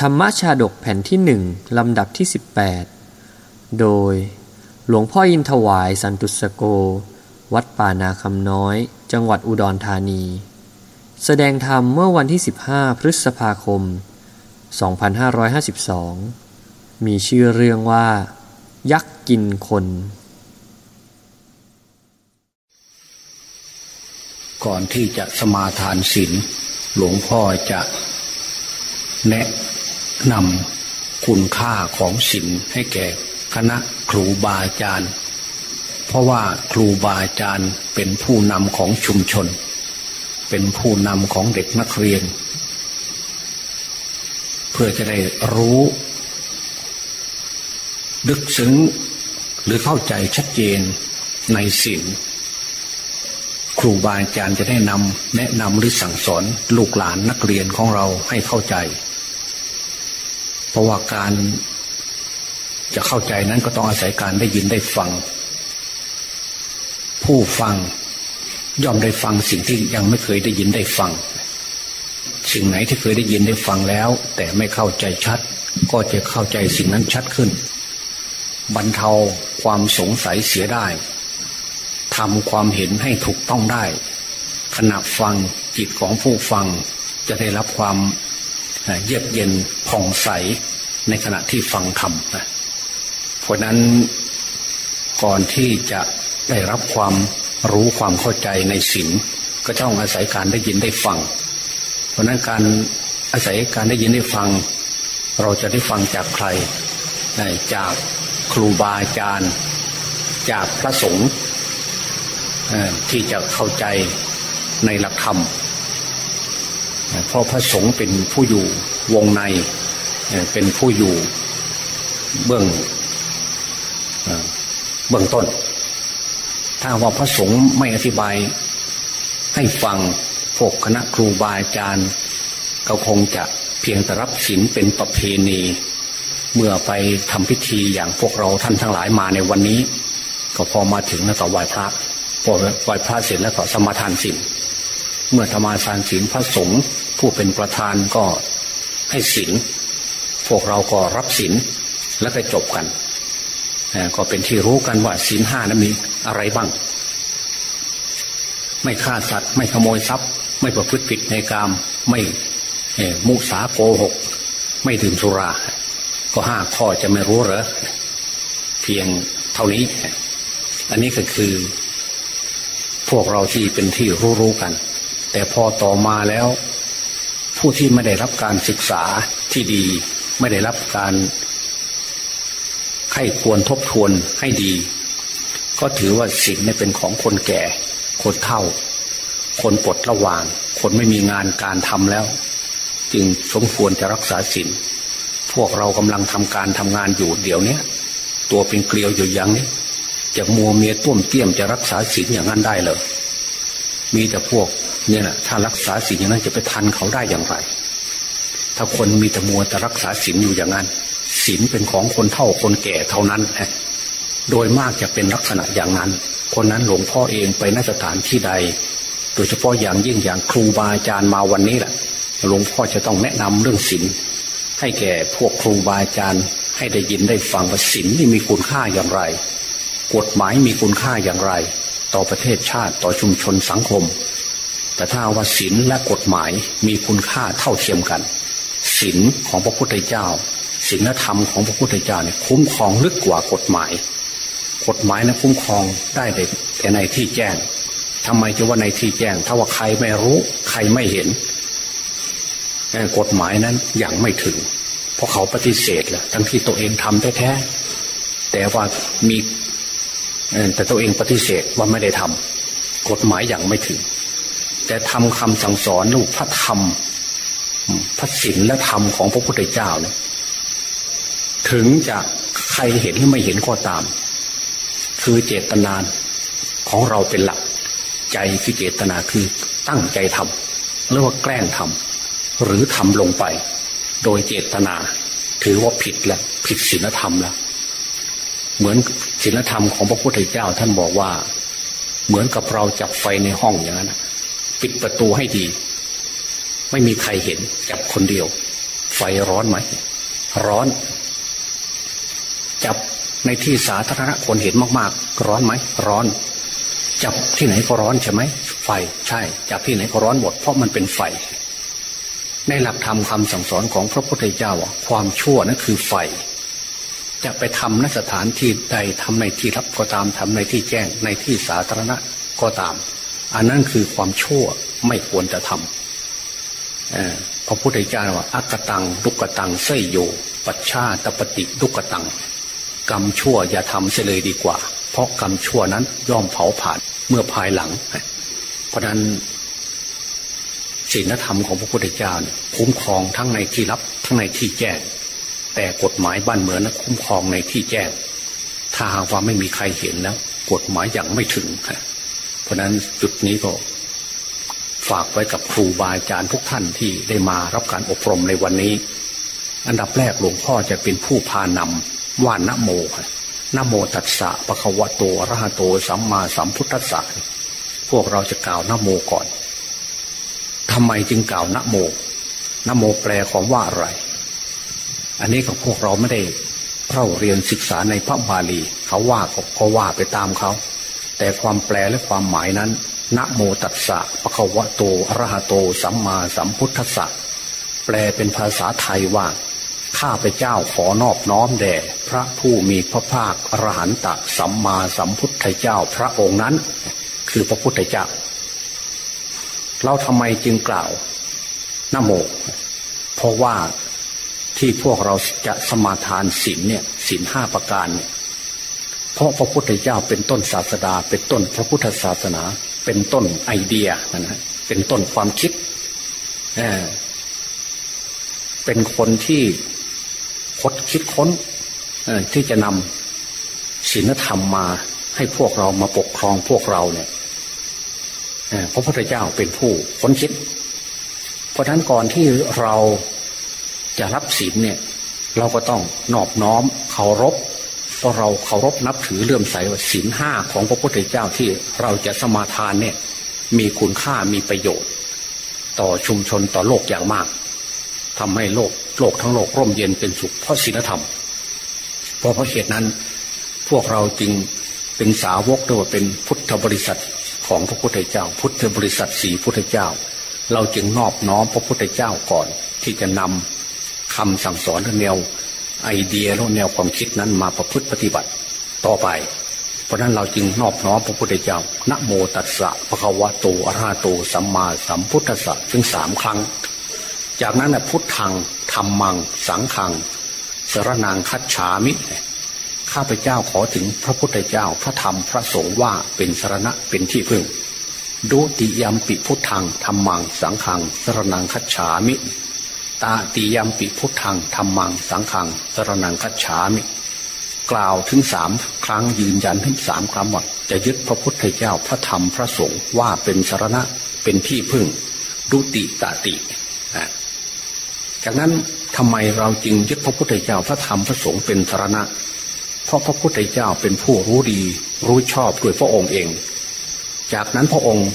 ธรรมชาดกแผ่นที่หนึ่งลำดับที่ 18 โดยหลวงพ่ออินถวายสันตุสโก วัดป่านาคำน้อย จังหวัดอุดรธานี แสดงธรรมเมื่อวันที่ 15 พฤษภาคม 2552 มีชื่อเรื่องว่า ยักษ์กินคน ก่อนที่จะสมาทานศีลหลวงพ่อจะแนะ นำคุณค่าของศีลให้แก่คณะครูบาอาจารย์ เพราะว่าครูบาอาจารย์เป็นผู้นำของชุมชน เป็นผู้นำของเด็กนักเรียน เพื่อจะได้รู้ลึกซึ้งหรือเข้าใจชัดเจนในศีลครูบาอาจารย์จะได้นำแนะนำหรือสั่งสอนลูกหลานนักเรียนของเราให้เข้าใจ เพราะว่าการจะเข้าใจนั้นก็ต้องอาศัยการได้ยินได้ฟัง ผู้ฟังย่อมได้ฟังสิ่งที่ยังไม่เคยได้ยินได้ฟัง สิ่งไหนที่เคยได้ยินได้ฟังแล้ว แต่ไม่เข้าใจชัด ก็จะเข้าใจสิ่งนั้นชัดขึ้น บรรเทาความสงสัยเสียได้ทำความเห็นให้ถูกต้องได้ ขณะฟังจิตของผู้ฟังจะได้รับความ เยือกเย็นผ่องใสในขณะที่ฟังธรรมนะเพราะนั้นก่อนที่จะได้รับความรู้ความเข้าใจในศีลก็ต้องอาศัยการได้ยินได้ฟัง เพราะนั้นการอาศัยการได้ยินได้ฟัง เราจะได้ฟังจากใครจากครูบาอาจารย์ จากพระสงฆ์ที่จะเข้าใจในหลักธรรม เพราะพระสงฆ์เป็นผู้อยู่วงในเป็นผู้อยู่เบื้องเบื้องต้น ถ้าว่าพระสงฆ์ไม่อธิบายให้ฟังพวกคณะครูบาอาจารย์ก็คงจะเพียงแต่รับศีลเป็นประเพณี เมื่อไปทำพิธีอย่างพวกเราท่านทั้งหลายมาในวันนี้ ก็พอมาถึงแล้วก็ไหว้พระพอไหว้พระเสร็จแล้วก็สมาทานศีลเมื่อธรรมาทานศีลพระสงฆ์ ผู้เป็นประธานก็ให้ศีลพวกเราก็รับศีลแล้วก็จบกัน ก็เป็นที่รู้กันว่าศีลห้านั้นมีอะไรบ้าง ไม่ฆ่าสัตว์ ไม่ขโมยทรัพย์ ไม่ประพฤติผิดในกาม ไม่มุสาโกหก ไม่ดื่มสุรา ก็ห้าข้อจะไม่รู้เหรอ เพียงเท่านี้ อันนี้ก็คือ พวกเราที่เป็นที่รู้รู้กัน แต่พอต่อมาแล้ว ผู้ที่ไม่ได้รับการศึกษาที่ดี ไม่ได้รับการให้ควรทบทวนให้ดี ก็ถือว่าศีลเนี่ยเป็นของคนแก่ คนเฒ่า คนปลดระหว่าง คนไม่มีงานการทำแล้ว จึงสมควรจะรักษาศีลพวกเรากำลังทำการทำงานอยู่เดี๋ยวนี้ตัวเป็นเกลียวอยู่อย่างนี้จะมัวเมียต้วมเตี้ยมจะรักษาศีลอย่างนั้นได้เลย มีแต่พวกเนี่ยแหละถ้ารักษาศีลอย่างนั้นจะไปทันเขาได้อย่างไร ถ้าคนมีแต่มัวแต่รักษาศีลอยู่อย่างนั้นศีลเป็นของคนเฒ่าคนแก่เท่านั้นโดยมากจะเป็นลักษณะอย่างนั้น คนนั้นหลวงพ่อเองไปนสถานที่ใด โดยเฉพาะอย่างยิ่งอย่างครูบาอาจารย์มาวันนี้แหละหลวงพ่อจะต้องแนะนำเรื่องศีลให้แก่พวกครูบาอาจารย์ ให้ได้ยินได้ฟังว่าศีลนี่มีคุณค่าอย่างไร กฎหมายมีคุณค่าอย่างไร ต่อประเทศชาติต่อชุมชนสังคม แต่ถ้าว่าศีลและกฎหมายมีคุณค่าเท่าเทียมกันศีลของพระพุทธเจ้าศีลธรรมของพระพุทธเจ้าเนี่ยคุ้มครองลึกกว่ากฎหมาย กฎหมายนะคุ้มครองได้แต่ในที่แจ้งทำไมจะว่าในที่แจ้ง ถ้าว่าใครไม่รู้ใครไม่เห็นกฎหมายนั้นอย่างไม่ถึง เพราะเขาปฏิเสธแหละทั้งที่ตัวเองทำแท้แต่ว่ามี แต่ตัวเองปฏิเสธว่าไม่ได้ทำกฎหมายอย่างไม่ถึง แต่ทำคำสั่งสอนลูกพระธรรมพระศีลและธรรมของพระพุทธเจ้าเนี่ยถึงจะใครเห็นหรือไม่เห็นก็ตาม คือเจตนาของเราเป็นหลัก ใจคือเจตนาคือตั้งใจทำเรียกว่าแกล้งทำหรือทำลงไป โดยเจตนา ถือว่าผิดแล้วผิดศีลธรรมแล้วเหมือน ศีลธรรมของพระพุทธเจ้าท่านบอกว่า เหมือนกับเราจับไฟในห้องอย่างนั้นปิดประตูให้ดี ไม่มีใครเห็นจับคนเดียว ไฟร้อนไหม ร้อน จับในที่สาธารณะคนเห็นมากๆ ร้อนไหม ร้อน จับที่ไหนก็ร้อนใช่ไหม ไฟใช่ จับที่ไหนก็ร้อนหมดเพราะมันเป็นไฟ ในหลักธรรมคำสั่งสอนของพระพุทธเจ้าความชั่วนั่นคือไฟ จะไปทำนสถานที่ใดทำในที่รับก็ตามทำในที่แจ้งในที่สาธารณะก็ตาม อันนั้นคือความชั่วไม่ควรจะทำพระพุทธเจ้าว่าอักตังลุกตังเสยโย ปัชชาตปฏิลุกตัง กรรมชั่วอย่าทำเสียเลยดีกว่า เพราะกรรมชั่วนั้นย่อมเผาผ่านเมื่อภายหลัง เพราะนั้นศีลธรรมของพระพุทธเจ้าคุ้มครองทั้งในที่รับทั้งในที่แจ้ง แต่กฎหมายบ้านเมืองนะคุ้มครองในที่แจ้งถ้าหากว่าไม่มีใครเห็นแล้วกฎหมายยังไม่ถึงเพราะนั้นจุดนี้ก็ ฝากไว้กับครูบาอาจารย์ทุกท่านที่ได้มารับการอบรมในวันนี้ อันดับแรกหลวงพ่อจะเป็นผู้พานำว่านโมนโมตัสสะปะคะวะโตอะระหะโตสัมมาสัมพุทธัสสะพวกเราจะกล่าวนโมก่อนทำไมจึงกล่าวนโมนโมแปลของว่าอะไร อันนี้ของพวกเราไม่ได้เข้าเรียนศึกษาในพระบาลี เขาว่าก็ว่าไปตามเขา แต่ความแปลและความหมายนั้นนะโมตัสสะปะคะวะโตอรหะโต สัมมาสัมพุทธัสสะแปลเป็นภาษาไทยว่า ข้าพเจ้าขอนอบน้อมแด่พระผู้มีพระภาคอรหันตสัมมาสัมพุทธเจ้าพระองค์นั้น คือพระพุทธเจ้า เราทำไมจึงกล่าวนโม เพราะว่า ที่พวกเราจะสมาทานศีลเนี่ยศีลห้าประการเนี่ยเพราะพระพุทธเจ้าเป็นต้นศาสดา เป็นต้นพระพุทธศาสนา เป็นต้นไอเดียนะฮะเป็นต้นความคิดเเป็นคนที่คดคิดค้นที่จะนำศีลธรรมมาให้พวกเรามาปกครองพวกเราเนี่ยพระพุทธเจ้าเป็นผู้ค้นคิด เพราะฉะนั้นก่อนที่เรา จะรับศีลเนี่ย เราก็ต้องนอบน้อมเคารพเพราะเราเคารพนับถือเลื่อมใสว่าศีลห้าของพระพุทธเจ้าที่เราจะสมาทานเนี่ย มีคุณค่ามีประโยชน์ ต่อชุมชนต่อโลกอย่างมากทำให้โลกโลกทั้งโลกร่มเย็นเป็นสุขเพราะศีลธรรมเพราะเพราะเหตุนั้นพวกเราจึงเป็นสาวกหรือว่าเป็นพุทธบริษัทของพระพุทธเจ้า พุทธบริษัทสีพุทธเจ้า เราจึงนอบน้อมพระพุทธเจ้าก่อนที่จะนำ คำสั่งสอนแนวไอเดียและแนวความคิดนั้นมาประพฤติปฏิบัติต่อไป เพราะนั้นเราจึงนอบน้อมพระพุทธเจ้านะโมตัสสะภะคะวะโตอะระหะโตสัมมาสัมพุทธัสสะถึงสามครั้ง จากนั้นนะพุทธังธรรมัง สังขังสรนางคัจฉามิข้าพเจ้าขอถึงพระพุทธเจ้าพระธรรมพระสงฆ์ว่าเป็นสรณะเป็นที่พึ่งดูติยมปิพุทธังธรรมัง สังขังสรนังคัจฉามิ ตาติยมปิพุทธังธรรมัง สังขังสรนังคัจฉามิ กล่าวถึงสามครั้งยืนยันถึงสามครั้งว่าจะยึดพระพุทธเจ้าพระธรรมพระสงฆ์ว่าเป็นสารณะเป็นที่พึ่งดุติตาติจากนั้นทำไมเราจึงยึดพระพุทธเจ้าพระธรรมพระสงฆ์เป็นสารณะ เพราะพระพุทธเจ้าเป็นผู้รู้ดี รู้ชอบด้วยพระองค์เอง จากนั้นพระองค์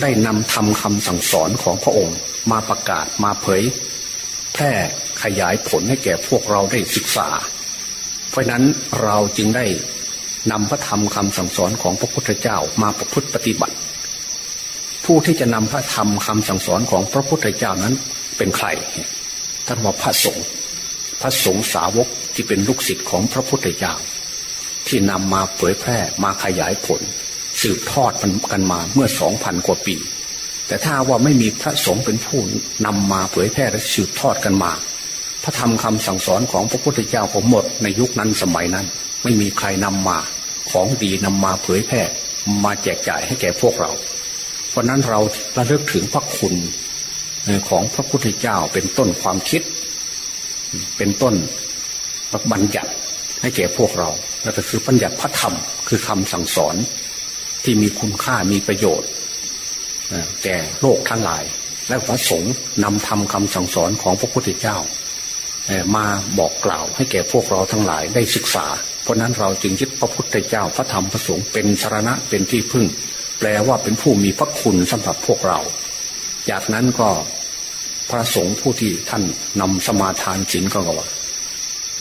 ได้นำทำคำสั่งสอนของพระองค์ มาประกาศมาเผย พร่ขยายผลให้แก่พวกเราได้ศึกษา เพราะนั้นเราจึงได้นำพระธรรมคำสั่งสอนของพระพุทธเจ้ามาประพฤติปฏิบัติ ผู้ที่จะนำพระธรรมคำสั่งสอนของพระพุทธเจ้านั้นเป็นใครท่านว่าพระสงฆ์พระสงฆ์สาวกที่เป็นลูกศิษย์ของพระพุทธเจ้า ที่นำมาเผยแพร่มาขยายผล สืบทอดมันกันมาเมื่อสองพันกว่าปี แต่ถ้าว่าไม่มีพระสงฆ์เป็นผู้นำมาเผยแพร่และสืบทอดกันมา พระธรรมคำสั่งสอนของพระพุทธเจ้าผมหมดในยุคนั้นสมัยนั้น ไม่มีใครนำมาของดีนำมาเผยแพร่มาแจกจ่ายให้แก่พวกเรา เพราะนั้นเราระลึกถึงพระคุณของพระพุทธเจ้าเป็นต้นความคิด เป็นต้นบัญญัติให้แก่พวกเรา แล้วก็คือบัญญัติพระธรรมคือคำสั่งสอนที่มีคุณค่ามีประโยชน์ แก่โลกทั้งหลาย และพระสงฆ์นำทำคำสั่งสอนของพระพุทธเจ้ามาบอกกล่าวให้แก่พวกเราทั้งหลายได้ศึกษา เพราะนั้นเราจึงยึดพระพุทธเจ้าพระธรรมพระสงฆ์เป็นสารณะเป็นที่พึ่ง แปลว่าเป็นผู้มีพระคุณสำหรับพวกเรา จากนั้นก็พระสงฆ์ผู้ที่ท่านนำสมาทานศีลก็ว่า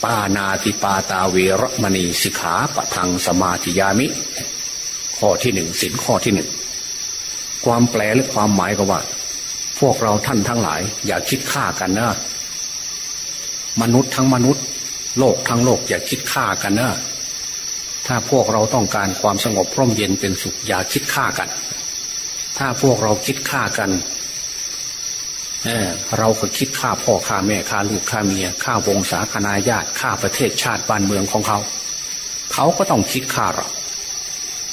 ปานาติปาตาเวรมณีสิกขาปะทังสมาธิยามิ ข้อที่หนึ่งศีลข้อที่หนึ่ง ความแปลและความหมายก็ว่า พวกเราท่านทั้งหลาย อย่าคิดฆ่ากันนะมนุษย์ทั้งมนุษย์ โลกทั้งโลก อย่าคิดฆ่ากันนะถ้าพวกเราต้องการความสงบร่มเย็นเป็นสุข อย่าคิดฆ่ากัน ถ้าพวกเราคิดฆ่ากันเเราก็คิดฆ่าพ่อฆ่าแม่ฆ่าลูกฆ่าเมียฆ่าวงศาคณาญาติฆ่าประเทศชาติบ้านเมืองของเขา เขาก็ต้องคิดฆ่าเรา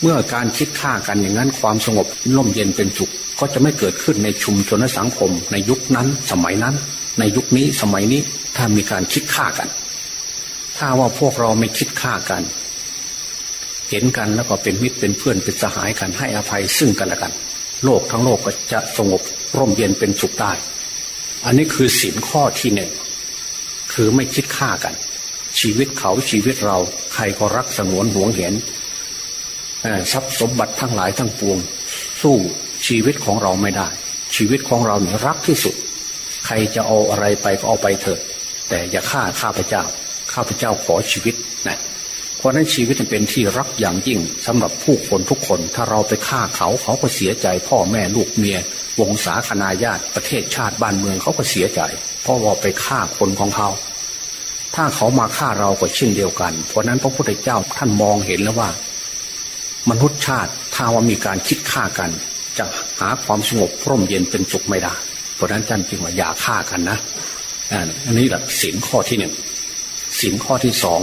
เมื่อการคิดฆ่ากันอย่างนั้นความสงบร่มเย็นเป็นสุขก็จะไม่เกิดขึ้นในชุมชนสังคม ในยุคนั้นสมัยนั้น ในยุคนี้สมัยนี้ถ้ามีการคิดฆ่ากัน ถ้าว่าพวกเราไม่คิดฆ่ากัน เห็นกันแล้วก็เป็นมิตรเป็นเพื่อนเป็นสหายกันให้อภัยซึ่งกันและกัน โลกทั้งโลกก็จะสงบร่มเย็นเป็นสุขได้ อันนี้คือสินข้อที่หนึ่งคือไม่คิดฆ่ากัน ชีวิตเขาชีวิตเราใครก็รักสงวนหวงเห็น ทรัพย์สมบัติทั้งหลายทั้งปวง สู้ชีวิตของเราไม่ได้ ชีวิตของเราเนี่ยรักที่สุด ใครจะเอาอะไรไปก็เอาไปเถอะ แต่อย่าฆ่าข้าพเจ้า ข้าพเจ้าขอชีวิตนะเพราะนั้นชีวิตเป็นที่รักอย่างยิ่งสำหรับผู้คนทุกคน ถ้าเราไปฆ่าเขาเขาก็เสียใจ พ่อแม่ลูกเมีย วงศาคณาญาติประเทศชาติบ้านเมืองเขาก็เสียใจ เพราะว่าไปฆ่าคนของเขาถ้าเขามาฆ่าเราก็เช่นเดียวกัน เพราะนั้นพระพุทธเจ้าท่านมองเห็นแล้วว่า มนุษย์ชาติถ้าว่ามีการคิดฆ่ากัน จะหาความสงบร่มเย็นเป็นสุขไม่ได้ เพราะนั้นท่านจึงว่าอย่าฆ่ากันนะอันนี้หละสินข้อที่หนึ่งสินข้อที่สอง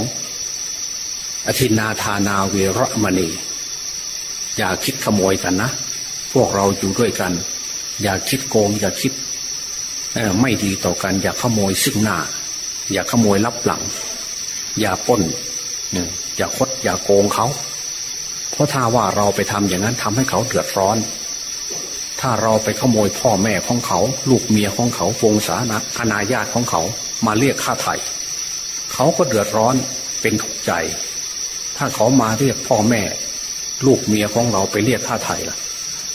อธินาทานาเวรมณี อย่าคิดขโมยกันนะ พวกเราอยู่ด้วยกัน อย่าคิดโกง อย่าคิดไม่ดีต่อกัน อย่าขโมยซึ่งหน้า อย่าขโมยลับหลัง อย่าป้นอย่าคดอย่าโกงเขา เพราะถ้าว่าเราไปทำอย่างนั้นทำให้เขาเดือดร้อน ถ้าเราไปขโมยพ่อแม่ของเขา ลูกเมียของเขาวงศานะคณาญาติของเขามาเรียกค่าไถ่เขาก็เดือดร้อนเป็นทุกข์ใจ ถ้าเขามาเรียกพ่อแม่ ลูกเมียของเราไปเรียกค่าไถ่ล่ะ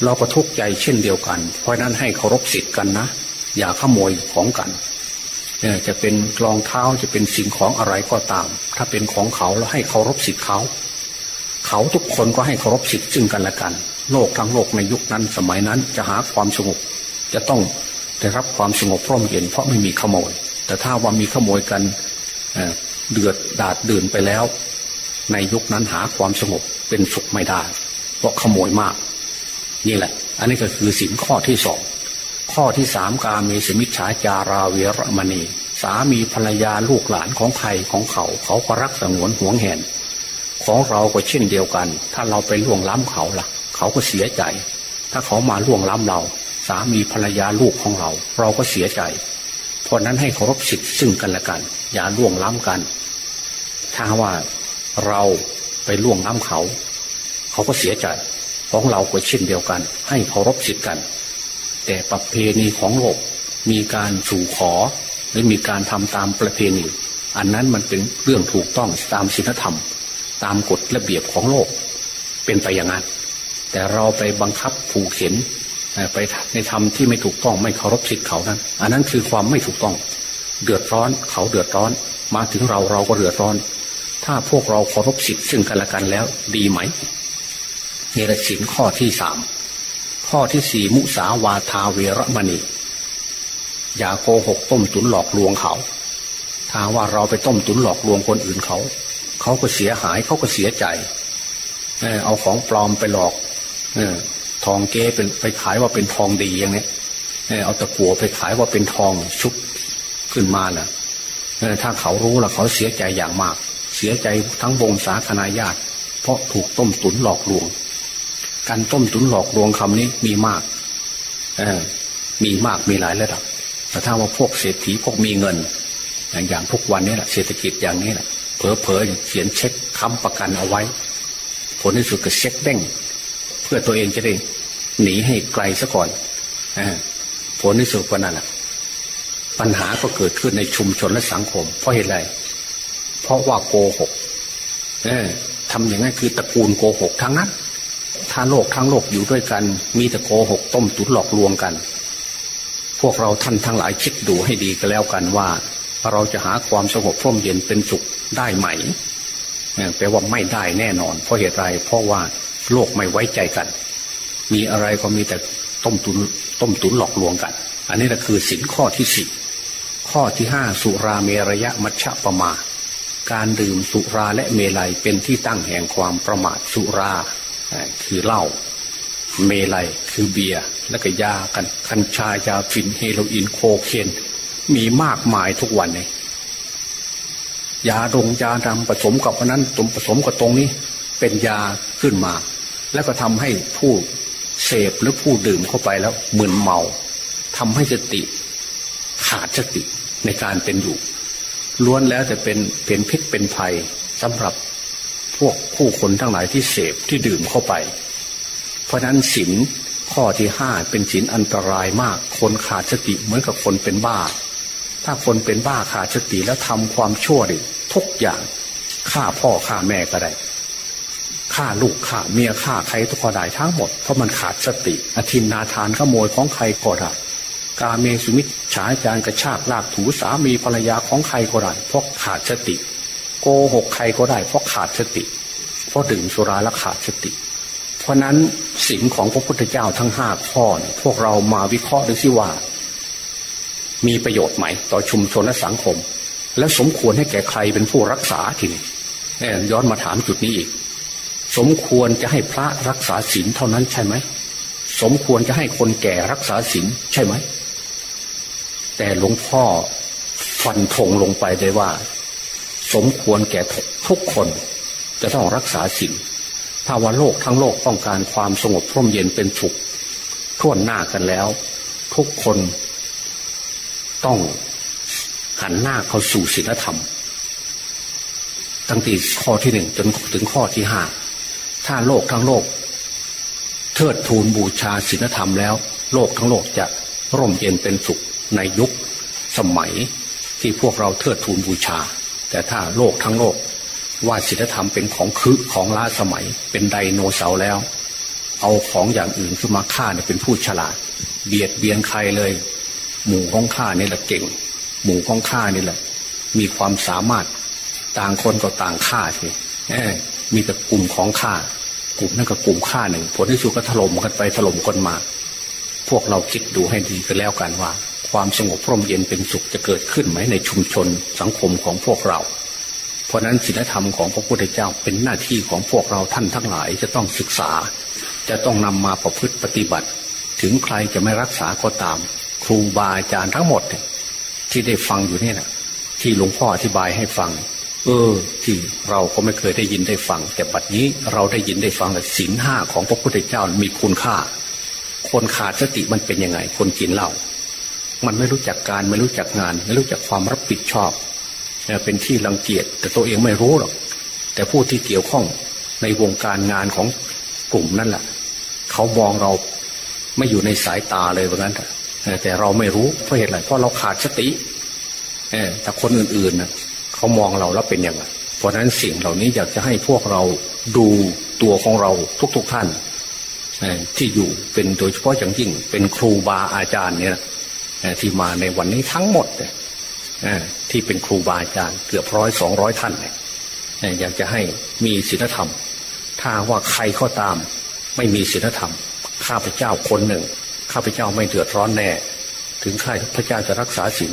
เราก็ทุกข์ใจเช่นเดียวกัน เพราะนั้นให้เคารพสิทธิ์กันนะ อย่าขโมยของกันจะเป็นรองเท้าจะเป็นสิ่งของอะไรก็ตาม ถ้าเป็นของเขาแล้วให้เคารพสิทธิ์เขา เขาทุกคนก็ให้เคารพสิทธิ์ซึ่งกันและกัน โลกทั้งโลกในยุคนั้นสมัยนั้นจะหาความสงบจะต้องได้รับความสงบร่มเย็นเพราะไม่มีขโมย แต่ถ้าว่ามีขโมยกันเดือดดาดดื่นไปแล้ว ในยุคนั้นหาความสงบเป็นสุขไม่ได้ เพราะขโมยมาก นี่แหละ อันนี้ก็คือสินข้อที่สองข้อที่สามกาเมสมิชฉาจาราเวรมณี สามีภรรยาลูกหลานของใครของเขา เขาก็รักสงวนห่วงแหน ของเราก็เช่นเดียวกัน ถ้าเราไปล่วงล้ำเขาละ่ะ เขาก็เสียใจ ถ้าเขามาล่วงล้ำเรา สามีภรรยาลูกของเรา เราก็เสียใจ เพราะนั้นให้เคารพสิทธิ์ซึ่งกันและกัน อย่าล่วงล้ำกัน ถ้าว่าเราไปล่วงล้ำเขา เขาก็เสียใจของเราก็เช่นเดียวกัน ให้เคารพสิทธิ์กัน แต่ประเพณีของโลกมีการสู่ขอ หรือมีการทำตามประเพณี อันนั้นมันเป็นเรื่องถูกต้องตามศีลธรรม ตามกฎระเบียบของโลก เป็นไปอย่างนั้น แต่เราไปบังคับผูกเข็นไปในธรรมที่ไม่ถูกต้องไม่เคารพสิทธิ์เขานั้น อันนั้นคือความไม่ถูกต้อง เดือดร้อนเขาเดือดร้อน มาถึงเราเราก็เดือดร้อน ถ้าพวกเราเคารพสิทธิ์ซึ่งกันและกันแล้ว ดีไหมเนรสินข้อที่สามข้อที่สี่มุสาวาทาเวรมณี อย่าโกหกต้มตุนหลอกลวงเขา ถ้าว่าเราไปต้มตุนหลอกลวงคนอื่นเขา เขาก็เสียหายเขาก็เสียใจเอาของปลอมไปหลอกทองเก๊เป็นไปขายว่าเป็นทองดีอย่างนี้เอาตะกัวไปขายว่าเป็นทองชุบขึ้นมาน่ะถ้าเขารู้ล่ะเขาเสียใจอย่างมาก เสียใจทั้งวงศาคณาญาติ เพราะถูกต้มตุนหลอกลวง การต้มตุนหลอกลวงคำนี้มีมากมีมากมีหลายระดับแต่ถ้าว่าพวกเศรษฐีพวกมีเงิน อย่างทุกวันนี้แหละเศรษฐกิจอย่างนี้แหละ เผลอเพอเขียนเช็คค้ำประกันเอาไว้ ผลที่สุดก็เช็คเด้งเพื่อตัวเองจะได้หนีให้ไกลซะก่อนอผลที่สุดก็นั่นแหละปัญหาก็เกิดขึ้นในชุมชนและสังคม เพราะเหตุไรเพราะว่าโกหกทำอย่างนั้นคือตระกูลโกหกทั้งนั้นถ้าโลกทั้งโลกอยู่ด้วยกัน มีแต่โกหกต้มตุ๋นหลอกลวงกัน พวกเราท่านทั้งหลายคิดดูให้ดีก็แล้วกันว่า เราจะหาความสงบร่มเย็นเป็นสุขได้ไหมแปลว่าไม่ได้แน่นอน เพราะเหตุไรเพราะว่าโลกไม่ไว้ใจกัน มีอะไรก็มีแต่ต้มตุนต้มตุนหลอกลวงกัน อันนี้แหละคือสินข้อที่สี่ข้อที่ห้าสุราเมรยะมัชฌะประมาการดื่มสุราและเมลัยเป็นที่ตั้งแห่งความประมาทสุราคือเหล้าเมลัยคือเบียร์และก็ยากันคัญชายาฟินเฮโรอีนโคเคน มีมากมายทุกวันเลยยาดงยาดำผสมกับนั้นตมผสมกับตรงนี้ เป็นยาขึ้นมา แล้วก็ทำให้ผู้เสพหรือผู้ดื่มเข้าไปแล้วเหมึนเมาทำให้สติขาดสติในการเป็นอยู่ล้วนแล้วแต่เป็นเป็นพิษเป็นภัยสำหรับพวกผู้คนทั้งหลายที่เสพที่ดื่มเข้าไป เพราะนั้นศีลข้อที่ห้าเป็นศีลอันตรายมาก คนขาดสติเหมือนกับคนเป็นบ้า ถ้าคนเป็นบ้าขาดสติแล้วทำความชั่วดิทุกอย่างฆ่าพ่อฆ่าแม่ก็ได้ฆ่าลูกฆ่าเมียฆ่าใครทุกคนได้ทั้งหมดเพราะมันขาดสติ อธินนาทานขโมยของใครก็ได้กาเมสุมิตฉาจารกระชากลากถูสามีภรรยาของใครก็ได้เพราะขาดสติ โกหกใครก็ได้เพราะขาดสติ เพราะดื่มสุราและขาดสติ เพราะนั้นสิ่งของพระพุทธเจ้าทั้งห้าข้อพวกเรามาวิเคราะห์ดูสิว่า มีประโยชน์ไหม ต่อชุมชนและสังคม และสมควรให้แก่ใครเป็นผู้รักษาทีนี้ย้อนมาถามจุดนี้อีก สมควรจะให้พระรักษาศีลเท่านั้นใช่ไหมสมควรจะให้คนแก่รักษาศีลใช่ไหม แต่หลวงพ่อฟันธงลงไปได้ว่า สมควรแก่ทุกคนจะต้องรักษาศีลถ้าว่าโลกทั้งโลกต้องการความสงบร่มเย็นเป็นสุขท่วนหน้ากันแล้ว ทุกคน ต้องหันหน้าเข้าสู่ศีลธรรม ตั้งแต่ข้อที่หนึ่งจนถึงข้อที่ห้าถ้าโลกทั้งโลก เทิดทูนบูชาศีลธรรมแล้ว โลกทั้งโลกจะร่มเย็นเป็นสุขในยุคสมัยที่พวกเราเทิดทูนบูชา แต่ถ้าโลกทั้งโลก ว่าศีลธรรมเป็นของคือของล้าสมัยเป็นไดโนเสาร์แล้ว เอาของอย่างอื่นขึ้นมาฆ่าเนี่ยเป็นผู้ฉลาด เบียดเบียนใครเลย หมู่ของข้านี่แหละเก่ง หมู่ของข้านี่แหละ มีความสามารถต่างคนก็ต่างฆ่าทีมีแต่กลุ่มของข้ากลุ่มนั่นก็กลุ่มข้าหนึ่งผลที่สุดก็ถล่มกันไปถล่มกันมา พวกเราคิดดูให้ดีกันแล้วกันว่า ความสงบพร่มเย็นเป็นสุขจะเกิดขึ้นไหมในชุมชนสังคมของพวกเรา เพราะนั้นศีลธรรมของพระพุทธเจ้าเป็นหน้าที่ของพวกเราท่านทั้งหลายจะต้องศึกษา จะต้องนำมาประพฤติปฏิบัติ ถึงใครจะไม่รักษาก็ตาม ครูบาอาจารย์ทั้งหมดที่ได้ฟังอยู่นี่นะที่หลวงพ่ออธิบายให้ฟัง เออ ที่เราก็ไม่เคยได้ยินได้ฟัง แต่บัดนี้เราได้ยินได้ฟังแต่ศีลห้าของพระพุทธเจ้ามีคุณค่า คนขาดสติมันเป็นยังไง คนกินเหล้ามันไม่รู้จักการไม่รู้จักงาน ไม่รู้จักความรับผิดชอบเป็นที่รังเกียจแต่ตัวเองไม่รู้หรอกแต่ผู้ที่เกี่ยวข้องในวงการงานของกลุ่มนั่นแหละเขามองเราไม่อยู่ในสายตาเลยเพราะนั้น แต่เราไม่รู้เพราะเหตุอะไรเพราะเราขาดสติแต่คนอื่นๆนะเขามองเราแล้วเป็นยังไงเพราะนั้นสิ่งเหล่านี้อยากจะให้พวกเราดูตัวของเราทุกๆทท่านที่อยู่เป็นโดยเฉพาะอย่างยิ่ง เป็นครูบาอาจารย์เนี่ยที่มาในวันนี้ทั้งหมดที่เป็นครูบาอาจารย์เกือบร้อยสองร้อยท่านอยากจะให้มีศีลธรรม ถ้าว่าใครก็ตาม ไม่มีศีลธรรม ข้าพเจ้าคนหนึ่ง ข้าพเจ้าไม่เดือดร้อนแน่ ถึงใครพระเจ้าจะรักษาศีล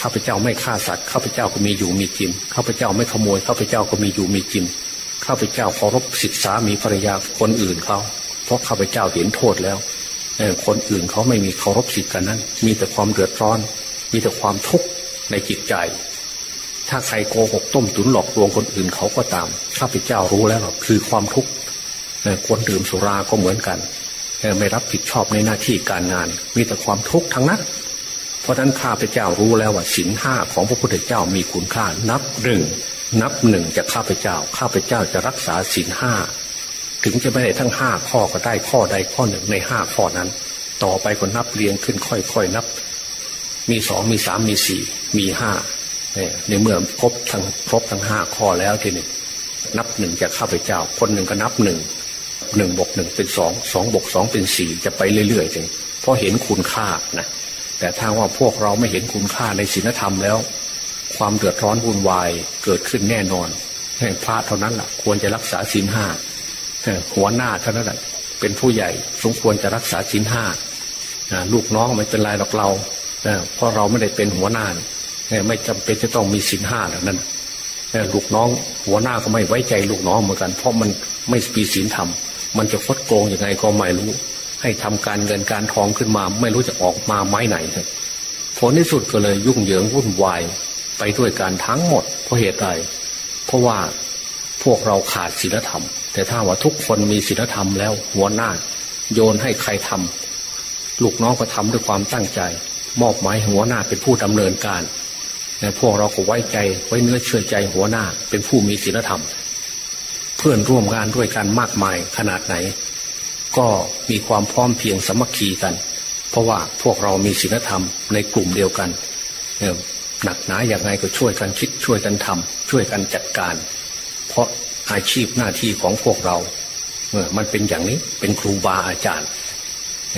ข้าพเจ้าไม่ฆ่าสัตว์ข้าพเจ้าก็มีอยู่มีกินข้าพเจ้าไม่ขโมยข้าพเจ้าก็มีอยู่มีกินข้าพเจ้าเคารพศิษสามีภรรยาคนอื่นเขาเพราะข้าพเจ้าเห็นโทษแล้วคนอื่นเขาไม่มีเคารพสิทธิ์กันนั้น มีแต่ความเดือดร้อน มีแต่ความทุกข์ในจิตใจ ถ้าใครโกหกต้มตุ๋นหลอกลวงคนอื่นเขาก็ตาม ข้าพเจ้ารู้แล้วคือความทุกข์คนดื่มสุราก็เหมือนกัน ไม่รับผิดชอบในหน้าที่การงาน มีแต่ความทุกข์ทั้งนั้นเพราะนั้นข้าพเจ้ารู้แล้วว่าสินห้าของพระพุทธเจ้ามีคุณค่านับหนึ่งนับหนึ่งจากข้าพเจ้า ข้าพเจ้าจะรักษาสินห้าถึงจะไม่ได้ทั้งห้าข้อก็ได้ข้อใดข้อหนึ่งในห้าข้อนั้น ต่อไปก็นับเรียงขึ้นค่อยๆนับ มีสองมีสามมีสี่มีห้าในเมื่อครบทั้งครบทั้งห้าข้อแล้วทีนี้นับหนึ่งจากข้าพเจ้า คนหนึ่งก็นับหนึ่ง หนึ่งบวกหนึ่งเป็นสองสองบวกสองเป็นสี่จะไปเรื่อยๆจริงเพราะเห็นคุณค่านะแต่ถ้าว่าพวกเราไม่เห็นคุณค่าในศีลธรรมแล้ว ความเดือดร้อนวุ่นวายเกิดขึ้นแน่นอนพระเท่านั้นแหละควรจะรักษาศีลห้าหัวหน้าเท่านั้นแหละเป็นผู้ใหญ่สมควรจะรักษาศีลห้าลูกน้องไม่เป็นไรหรอกเราเพราะเราไม่ได้เป็นหัวหน้าไม่จำเป็นจะต้องมีศีลห้าแล้วนั่นลูกน้องหัวหน้าก็ไม่ไว้ใจลูกน้องเหมือนกัน เพราะมันไม่ปีศีลธรรม มันจะคดโกงยังไงก็ไม่รู้ ให้ทำการเงินการทองขึ้นมา ไม่รู้จะออกมาไม้ไหนผลที่สุดก็เลยยุ่งเหยิงวุ่นวายไปด้วยการทั้งหมดเพราะเหตุใดเพราะว่าพวกเราขาดศีลธรรม แต่ถ้าว่าทุกคนมีศีลธรรมแล้ว หัวหน้า โยนให้ใครทำลูกน้องก็ทำด้วยความตั้งใจ มอบหมายหัวหน้าเป็นผู้ดำเนินการแต่พวกเราก็ไว้ใจไว้เนื้อเชื่อใจหัวหน้าเป็นผู้มีศีลธรรมเพื่อนร่วมงานด้วยกันมากมายขนาดไหน ก็มีความพร้อมเพียงสมัคคีกัน เพราะว่าพวกเรามีศีลธรรมในกลุ่มเดียวกันหนักหนาอย่างไรก็ช่วยกันคิดช่วยกันทำช่วยกันจัดการ เพราะอาชีพหน้าที่ของพวกเราเมื่อมันเป็นอย่างนี้เป็นครูบาอาจารย์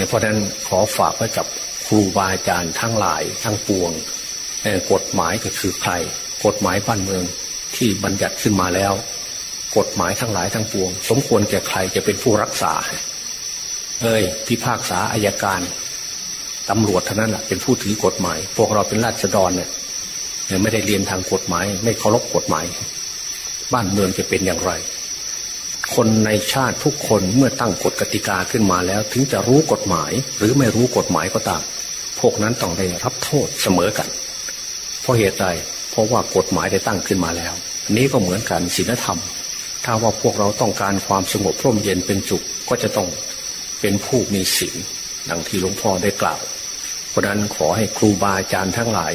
เพราะนั้นขอฝากไว้กับครูบาอาจารย์ทั้งหลายทั้งปวงกฎหมายก็คือใคร กฎหมายบ้านเมืองที่บัญญัติขึ้นมาแล้ว กฎหมายทั้งหลายทั้งปวง สมควรแก่ใครจะเป็นผู้รักษา เอ้ยพิพากษาอายการตำรวจเท่านั้นแหละเป็นผู้ถือกฎหมาย พวกเราเป็นราษฎรเนี่ยไม่ได้เรียนทางกฎหมาย ไม่เคารพกฎหมาย บ้านเมืองจะเป็นอย่างไร คนในชาติทุกคนเมื่อตั้งกฎกติกาขึ้นมาแล้ว ถึงจะรู้กฎหมาย หรือไม่รู้กฎหมายก็ตาม พวกนั้นต้องได้รับโทษเสมอกัน เพราะเหตุใดเพราะว่ากฎหมายได้ตั้งขึ้นมาแล้วนนี้ก็เหมือนกันศีลธรรม ถ้าว่าพวกเราต้องการความสงบร่มเย็นเป็นสุขก็จะต้องเป็นผู้มีศีลดังที่หลวงพ่อได้กล่าว เพราะนั้นขอให้ครูบาอาจารย์ทั้งหลาย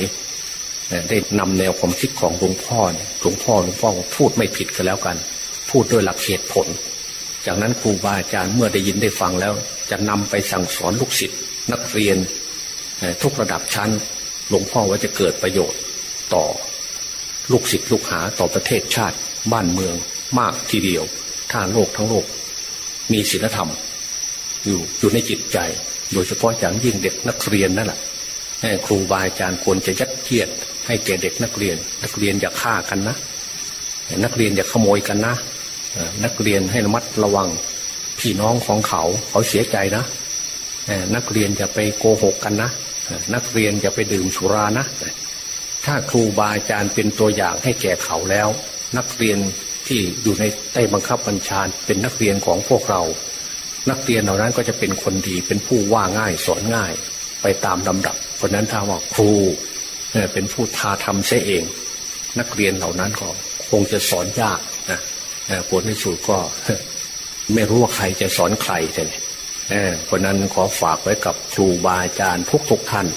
ได้นำแนวความคิดของหลวงพ่อหลวงพ่อหลวงพ่อพูดไม่ผิดกันแล้วกัน พูดด้วยหลักเหตุผล จากนั้นครูบาอาจารย์เมื่อได้ยินได้ฟังแล้ว จะนำไปสั่งสอนลูกศิษย์นักเรียนทุกระดับชั้น หลวงพ่อว่าจะเกิดประโยชน์ต่อลูกศิษย์ลูกหาต่อประเทศชาติบ้านเมือง มากทีเดียว ถ้าโลกทั้งโลก มีศีลธรรม อยู่อยู่ในจิตใจ โดยเฉพาะอย่างยิ่งเด็กนักเรียนนั่นแหละครูบาอาจารย์ควรจะยัดเยียด ให้แก่เด็กนักเรียน นักเรียนอย่าฆ่ากันนะ นักเรียนอย่าขโมยกันนะนักเรียนให้ระมัดระวังพี่น้องของเขาเขาเสียใจนะนักเรียนอย่าไปโกหกกันนะนักเรียนอย่าไปดื่มสุรานะ ถ้าครูบาอาจารย์เป็นตัวอย่างให้แก่เขาแล้ว นักเรียน ที่อยู่ในใต้บังคับบัญชาเป็นนักเรียนของพวกเรา นักเรียนเหล่านั้นก็จะเป็นคนดีเป็นผู้ว่าง่ายสอนง่าย ไปตามลำดับ เพราะนั้นถ้าว่าครูเป็นผู้ทาทำเสียเอง นักเรียนเหล่านั้นก็คงจะสอนยากนะผลที่สุดก็ไม่รู้ว่าใครจะสอนใครเลยเพราะนั้นขอฝากไว้กับครูบาอาจารย์ทุกทุกท่าน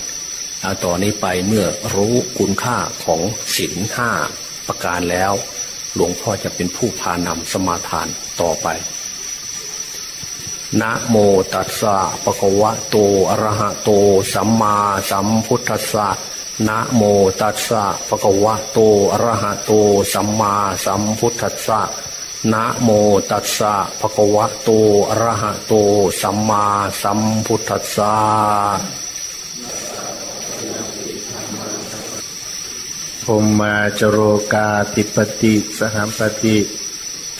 ต่อนนี้ไปเมื่อรู้คุณค่าของศีลห้าประการแล้ว หลวงพ่อจะเป็นผู้พานำสมาทานต่อไป นะโมตัสสะปะคะวะโตอะระหะโต สัมมาสัมพุทธัสสะนะโมตัสสะปะคะวะโตอะระหะโต สัมมาสัมพุทธัสสะนะโมตัสสะภะคะวะโตอะระหะโต สัมมาสัมพุทธัสสะ ภมมาจโรกาติปติสหัมปติ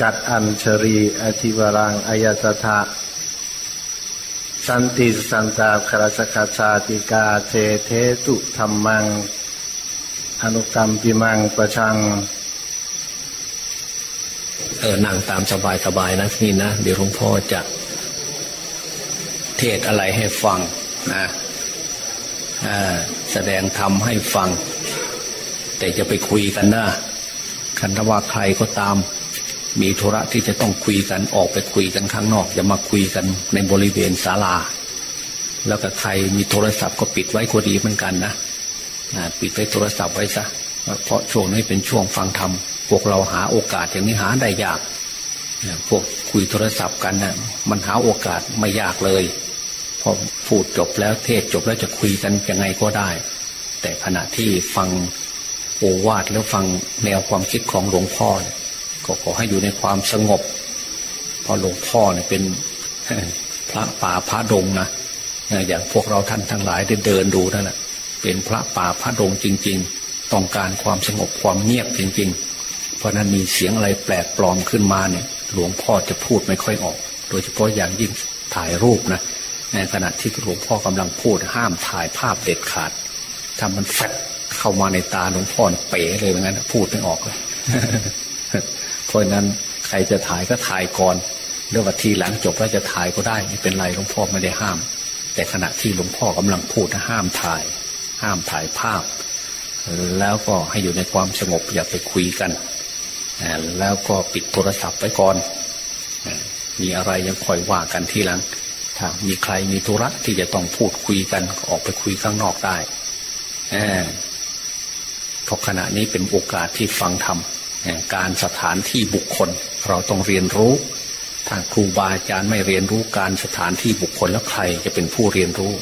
กัดอัญชรีอธิวรังอายตถะสันติสันตาคราสคาชาติกาเทเทตุธรรมัง อนุกรรมปิมังประชัง เออนั่งตามสบายสบายนะนี่นะ เดี๋ยวหลวงพ่อจะ เทศอะไรให้ฟังนะแสดงธรรมให้ฟัง แต่จะไปคุยกันนะคันว่าใครก็ตาม มีธุระที่จะต้องคุยกันออกไปคุยกันข้างนอก อย่ามาคุยกันในบริเวณศาลา แล้วก็ใครมีโทรศัพท์ก็ปิดไว้ก็ดีเหมือนกันนะปิดไว้โทรศัพท์ไว้ซะเพราะช่วงนี้เป็นช่วงฟังธรรมพวกเราหาโอกาสอย่างนี้หาได้ยากพวกคุยโทรศัพท์กันนะมันหาโอกาสไม่ยากเลยพอพูดจบแล้วเทศจบแล้วจะคุยกันยังไงก็ได้ แต่ขณะที่ฟัง โอวาทแล้วฟังแนวความคิดของหลวงพ่อก็ขอให้อยู่ในความสงบ เพราะหลวงพ่อเนี่ยเป็นพระป่าพระดงนะอย่างพวกเราท่านทั้งหลายได้เดินดูนั่นแหละเป็นพระป่าพระดงจริง ๆ ต้องการความสงบความเงียบจริง ๆ เพราะนั้นมีเสียงอะไรแปลกปลอมขึ้นมาเนี่ย หลวงพ่อจะพูดไม่ค่อยออก โดยเฉพาะอย่างยิ่งถ่ายรูปนะในขณะที่หลวงพ่อกำลังพูดห้ามถ่ายภาพเด็ดขาดถ้ามันแฟด เข้ามาในตาหลวงพ่อเป๋เลยเหมือนกันพูดไม่ออกเลยเพราะนั้นใครจะถ่ายก็ถ่ายก่อนเรื่องว่าทีหลังจบแล้วจะถ่ายก็ได้ไม่เป็นไรหลวงพ่อไม่ได้ห้าม แต่ขณะที่หลวงพ่อกำลังพูดห้ามถ่าย ห้ามถ่ายภาพ แล้วก็ให้อยู่ในความสงบอย่าไปคุยกัน แล้วก็ปิดโทรศัพท์ไว้ก่อน มีอะไรยังคอยว่ากันทีหลัง ถ้ามีใครมีธุระที่จะต้องพูดคุยกันก็ออกไปคุยข้างนอกได้ ราะขณะนี้เป็นโอกาสที่ฟังธรรมการสถานที่บุคคล เราต้องเรียนรู้ถ้าครูบาอาจารย์ไม่เรียนรู้การสถานที่บุคคลแล้วใครจะเป็นผู้เรียนรู้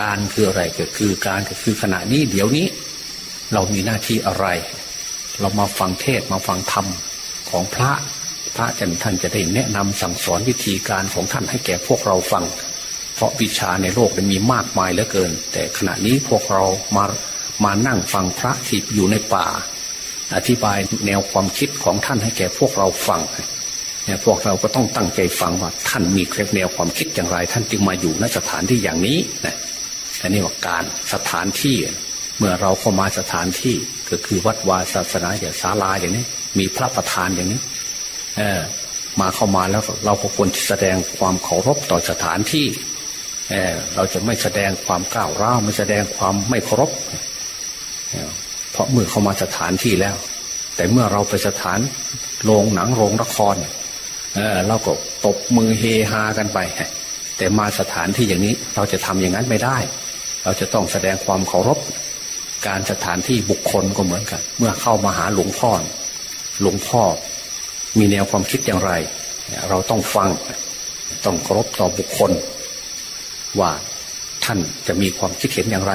การคืออะไรก็คือการก็คือขณะนี้เดี๋ยวนี้ เรามีหน้าที่อะไร เรามาฟังเทศมาฟังธรรมของพระพระจันท่านจะได้แนะนำสั่งสอนวิธีการของท่านให้แก่พวกเราฟัง เพราะวิชาในโลกมีมากมายเหลือเกิน แต่ขณะนี้พวกเรามา มานั่งฟังพระที่อยู่ในป่า อธิบายแนวความคิดของท่านให้แก่พวกเราฟังเนี่ยพวกเราก็ต้องตั้งใจฟังว่าท่านมีเคล็ดแนวความคิดอย่างไร ท่านจึงมาอยู่ณสถานที่อย่างนี้นะอันนี้ว่าการสถานที่ เมื่อเราเข้ามาสถานที่ก็คือวัดวาศาสนาอย่างศาลาอย่างนี้ มีพระประธานอย่างนี้ เออมาเข้ามาแล้วเราก็ควรแสดงความเคารพต่อสถานที่เออเราจะไม่แสดงความก้าวร้าวไม่แสดงความไม่เคารพ เพราะเมื่อเข้ามาสถานที่แล้ว แต่เมื่อเราไปสถานโรงหนังโรงละครเออเราก็ตบมือเฮฮากันไป แต่มาสถานที่อย่างนี้เราจะทำอย่างนั้นไม่ได้ เราจะต้องแสดงความเคารพ การสถานที่บุคคลก็เหมือนกัน เมื่อเข้ามาหาหลวงพ่อหลวงพ่อมีแนวความคิดอย่างไร เราต้องฟังต้องเคารพต่อบุคคล ว่าท่านจะมีความคิดเห็นอย่างไร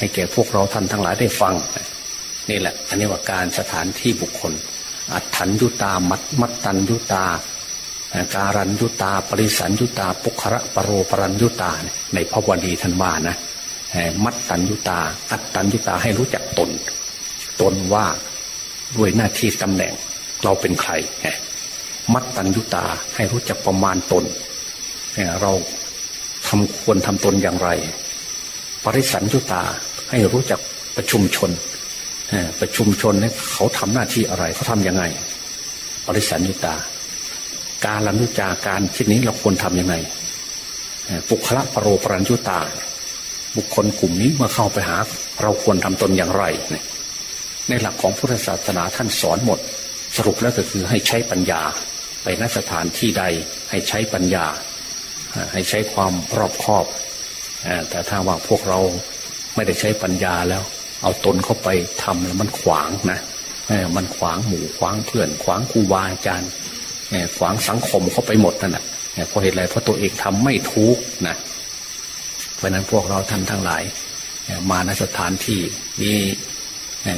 ให้แก่พวกเราท่านทั้งหลายได้ฟัง นี่แหละ อันนี้ว่าการสถานที่บุคคล อัฏฐัญยุตา มัดมัดตัญยุตา การัญยุตา ปริสัญยุตา ปุคระปรโรปรัญยุตา ในพระวันดีท่านว่านะ มัดตัญยุตา อัตตัญยุตาให้รู้จักตน ตนว่าด้วยหน้าที่ตำแหน่งเราเป็นใคร มัดตัญยุตาให้รู้จักประมาณตน เราทำควรทำตนอย่างไร ปริสัญยุตา ให้รู้จักประชุมชนประชุมชนเนี่ยเขาทำหน้าที่อะไรเขาทำยังไง ปริสัญยุตา การลันุจาการชิ้นนี้เราควรทำยังไงปุคละปรโรปรัญยุตา บุคคลกลุ่มนี้เมื่อเข้าไปหา เราควรทำตนอย่างไร ในหลักของพุทธศาสนาท่านสอนหมด สรุปแล้วก็คือให้ใช้ปัญญา ไปนสถานที่ใด ให้ใช้ปัญญา ให้ใช้ความรอบคอบแต่ถ้าว่าพวกเรา ไม่ได้ใช้ปัญญาแล้ว เอาตนเข้าไปทำแล้วมันขวางนะมันขวางหมู่ขวางเพื่อน ขวางครูบาอาจารย์ขวางสังคมเข้าไปหมดนั่นแหละเพราะเหตุไรเพราะตัวเองทำไม่ถูกนะเพราะนั้นพวกเราท่านทั้งหลาย มาณสถานที่นี้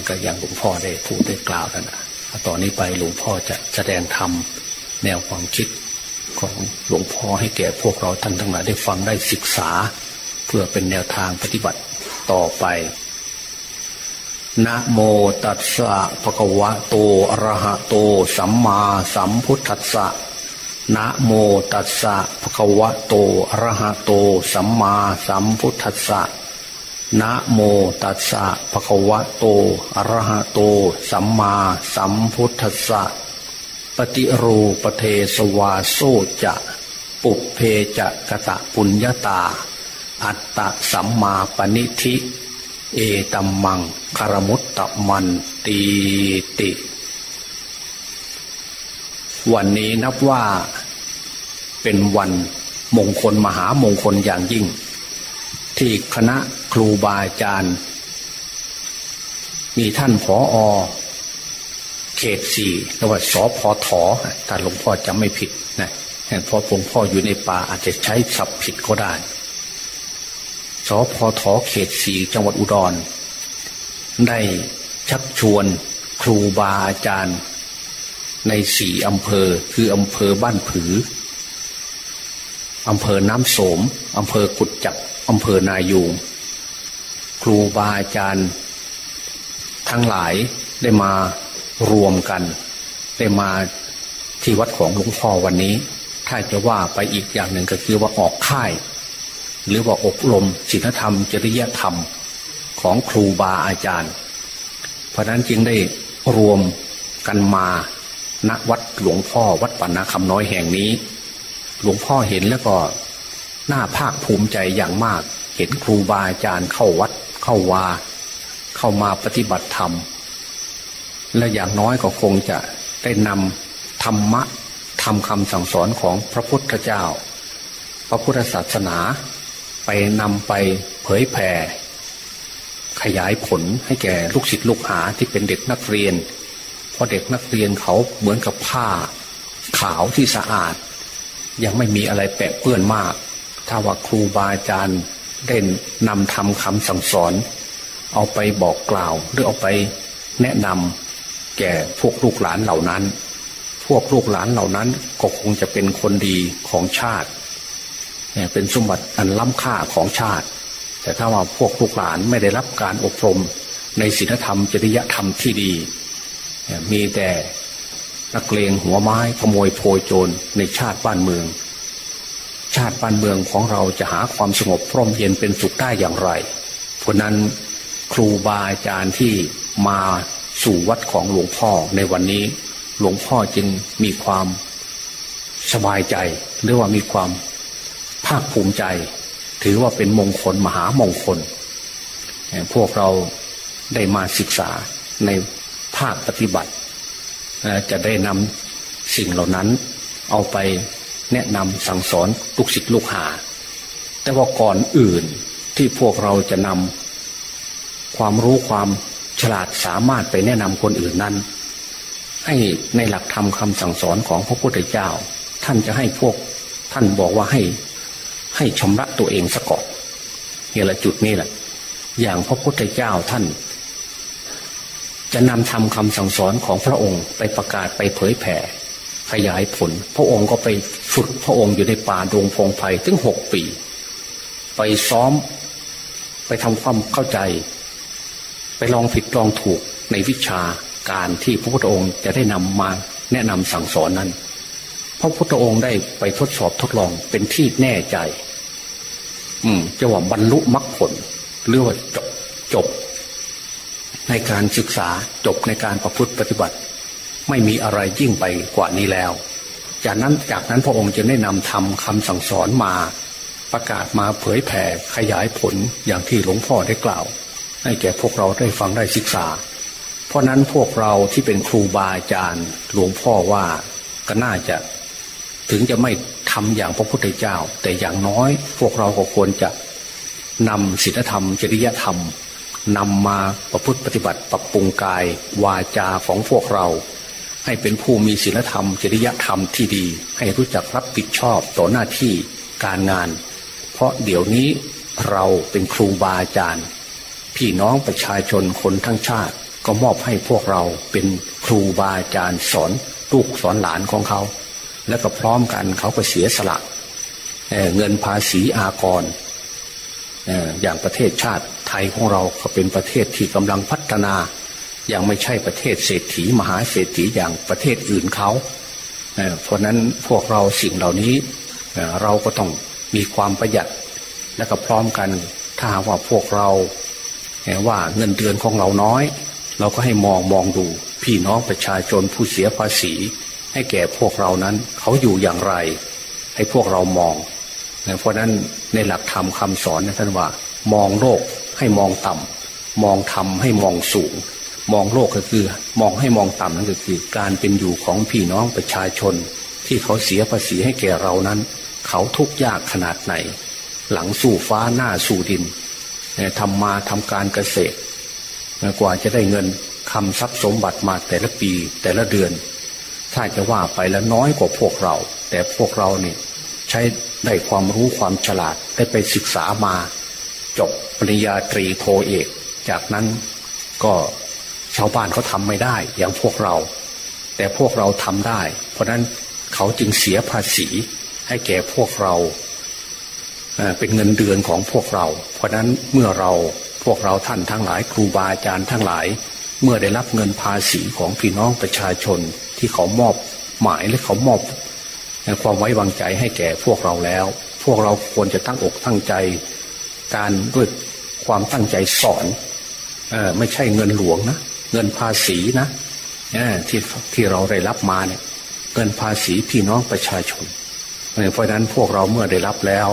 ก็อย่างหลวงพ่อได้พูดได้กล่าวนั่นนะต่อนนี้ไปหลวงพ่อจะแสดงธรรมแนวความคิดของหลวงพ่อให้แก่พวกเราท่านทั้งหลายได้ฟังได้ศึกษา เพื่อเป็นแนวทางปฏิบัติ ต่อไป นะโมตัสสะภะคะวะโตอะระหะโต สัมมาสัมพุทธัสสะ นะโมตัสสะภะคะวะโตอะระหะโต สัมมาสัมพุทธัสสะ นะโมตัสสะภะคะวะโตอะระหะโต สัมมาสัมพุทธัสสะ ปฏิรูปเทสวาโซจะ ปุเพจะกะตะปุญญาตา อัตตะสัมมาปณิธิ เอตัมมังคารมุตตะมันตีติ วันนี้นับว่าเป็นวันมงคลมหามงคลอย่างยิ่ง ที่คณะครูบาอาจารย์ มีท่านผออเขตสี่เรียกว่าสอพอถอถ้าหลวงพ่อจำไม่ผิดนะเพราะหลวงพ่ออยู่ในป่าอาจจะใช้ศัพท์ผิดก็ได้ สพทเขตสีจังหวัดอุดร ได้ชักชวนครูบาอาจารย์ ในสี่อำเภอคืออำเภอบ้านผืออำเภอน้ำโสมอำเภอกุดจับอำเภอนายูงครูบาอาจารย์ ทั้งหลายได้มารวมกัน ได้มาที่วัดของหลวงพ่อวันนี้ ถ้าจะว่าไปอีกอย่างหนึ่งก็คือว่าออกค่าย หรือว่าอบรมศีลธรรม จริยธรรมของครูบาอาจารย์ เพราะนั้นจึงได้รวมกันมาณวัดหลวงพ่อวัดปัณณคำน้อยแห่งนี้ หลวงพ่อเห็นแล้วก็น่าภาคภูมิใจอย่างมาก เห็นครูบาอาจารย์เข้าวัดเข้าวา เข้ามาปฏิบัติธรรม และอย่างน้อยก็คงจะได้นำธรรมะทำคำสั่งสอนของพระพุทธเจ้า พระพุทธศาสนา ไปนำไปเผยแผ่ขยายผลให้แก่ลูกศิษย์ลูกหาที่เป็นเด็กนักเรียน เพราะเด็กนักเรียนเขาเหมือนกับผ้าขาวที่สะอาด ยังไม่มีอะไรแปะเปื้อนมาก ถ้าว่าครูบาอาจารย์ได้นำทำคำสั่งสอน เอาไปบอกกล่าวหรือเอาไปแนะนำแก่พวกลูกหลานเหล่านั้น พวกลูกหลานเหล่านั้นก็คงจะเป็นคนดีของชาติ เป็นสมบัติอันล้ำค่าของชาติ แต่ถ้าว่าพวกลูกหลานไม่ได้รับการอบรมในศีลธรรมจริยธรรมที่ดี มีแต่นักเลงหัวไม้ขโมยโพยโจรในชาติบ้านเมือง ชาติบ้านเมืองของเราจะหาความสงบพร่มเย็นเป็นสุขได้อย่างไร เพราะนั้นครูบาอาจารย์ที่มาสู่วัดของหลวงพ่อในวันนี้ หลวงพ่อจึงมีความสบายใจหรือว่ามีความ ภาคภูมิใจ ถือว่าเป็นมงคลมหามงคล พวกเราได้มาศึกษาในภาคปฏิบัติ จะได้นำสิ่งเหล่านั้น เอาไปแนะนำสั่งสอนลูกศิษย์ลูกหา แต่ว่าก่อนอื่นที่พวกเราจะนำความรู้ความฉลาดสามารถไปแนะนำคนอื่นนั้น ให้ในหลักธรรมคำสั่งสอนของพระพุทธเจ้า ท่านจะให้พวกท่านบอกว่าให้ ให้ชำระตัวเองสะก่อนนี่แหละจุดนี้แหละ อย่างพระพุทธเจ้าท่าน จะนำทำคำสั่งสอนของพระองค์ไปประกาศไปเผยแผ่ขยายผล พระองค์ก็ไปฝึกพระองค์อยู่ในป่าดงพงไพ่ถึงหกปี ไปซ้อม ไปทำความเข้าใจ ไปลองผิดลองถูกในวิชาการที่พระพุทธองค์จะได้นำมาแนะนำสั่งสอนนั้น พระพุทธองค์ได้ไปทดสอบทดลองเป็นที่แน่ใจ อืมจะว่าบรรลุมรรคผลหรือว่าจบจบ ในการศึกษาจบในการประพฤติปฏิบัติ ไม่มีอะไรยิ่งไปกว่านี้แล้ว จากนั้นจากนั้นพระองค์จะได้นำทำคำสั่งสอนมาประกาศมาเผยแผ่ขยายผลอย่างที่หลวงพ่อได้กล่าว ให้แก่พวกเราได้ฟังได้ศึกษา เพราะนั้นพวกเราที่เป็นครูบาอาจารย์หลวงพ่อว่าก็น่าจะ ถึงจะไม่ทำอย่างพระพุทธเจ้า แต่อย่างน้อยพวกเราก็ควรจะนำศีลธรรม จริยธรรมนำมาประพฤติปฏิบัติปรับปรุงกาย วาจาของพวกเรา ให้เป็นผู้มีศีลธรรม จริยธรรมที่ดี ให้รู้จักรับผิดชอบต่อหน้าที่การงาน เพราะเดี๋ยวนี้เราเป็นครูบาอาจารย์ พี่น้องประชาชนคนทั้งชาติ ก็มอบให้พวกเราเป็นครูบาอาจารย์สอนลูกสอนหลานของเขา แล้วก็พร้อมกันเขาก็เสียสละเเงินภาษีอากรอย่างประเทศชาติไทยของเราก็เป็นประเทศที่กำลังพัฒนา ยังไม่ใช่ประเทศเศรษฐีมหาเศรษฐีอย่างประเทศอื่นเขาเพราะนั้นพวกเราสิ่งเหล่านี้เราก็ต้องมีความประหยัด และก็พร้อมกันถ้าว่าพวกเราว่าเงินเดือนของเราน้อย เราก็ให้มองมองดูพี่น้องประชาชนผู้เสียภาษี ให้แก่พวกเรานั้น เขาอยู่อย่างไร ให้พวกเรามองเพราะนั้นในหลักธรรมคาสอนนะท่านว่า มองโลกให้มองต่ำมองธรรมให้มองสูง มองโลกก็คือ มองให้มองต่ำนั่นก็คือ การเป็นอยู่ของพี่น้องประชาชน ที่เขาเสียภาษีให้แก่เรานั้น เขาทุกข์ยากขนาดไหน หลังสู่ฟ้าหน้าสู่ดินทำมาทำการเกษตรกว่าจะได้เงินคำทรัพย์สมบัติมาแต่ละปีแต่ละเดือน ถ้าจะว่าไปแล้วน้อยกว่าพวกเรา แต่พวกเราเนี่ยใช้ได้ความรู้ความฉลาดได้ไปศึกษามา จบปริญญาตรีโทเอก จากนั้นก็ชาวบ้านเขาทำไม่ได้อย่างพวกเรา แต่พวกเราทำได้ เพราะนั้นเขาจึงเสียภาษีให้แก่พวกเราเป็นเงินเดือนของพวกเรา เพราะนั้นเมื่อเราพวกเราท่านทั้งหลายครูบาอาจารย์ทั้งหลาย เมื่อได้รับเงินภาษีของพี่น้องประชาชน ที่เขามอบหมายและเขามอบความไว้วางใจให้แก่พวกเราแล้ว พวกเราควรจะตั้งอกตั้งใจ การด้วยความตั้งใจสอนอไม่ใช่เงินหลวงนะเงินภาษีนะที่ที่เราได้รับมาเนี่ยเงินภาษีพี่น้องประชาชนเพราะนั้นพวกเราเมื่อได้รับแล้ว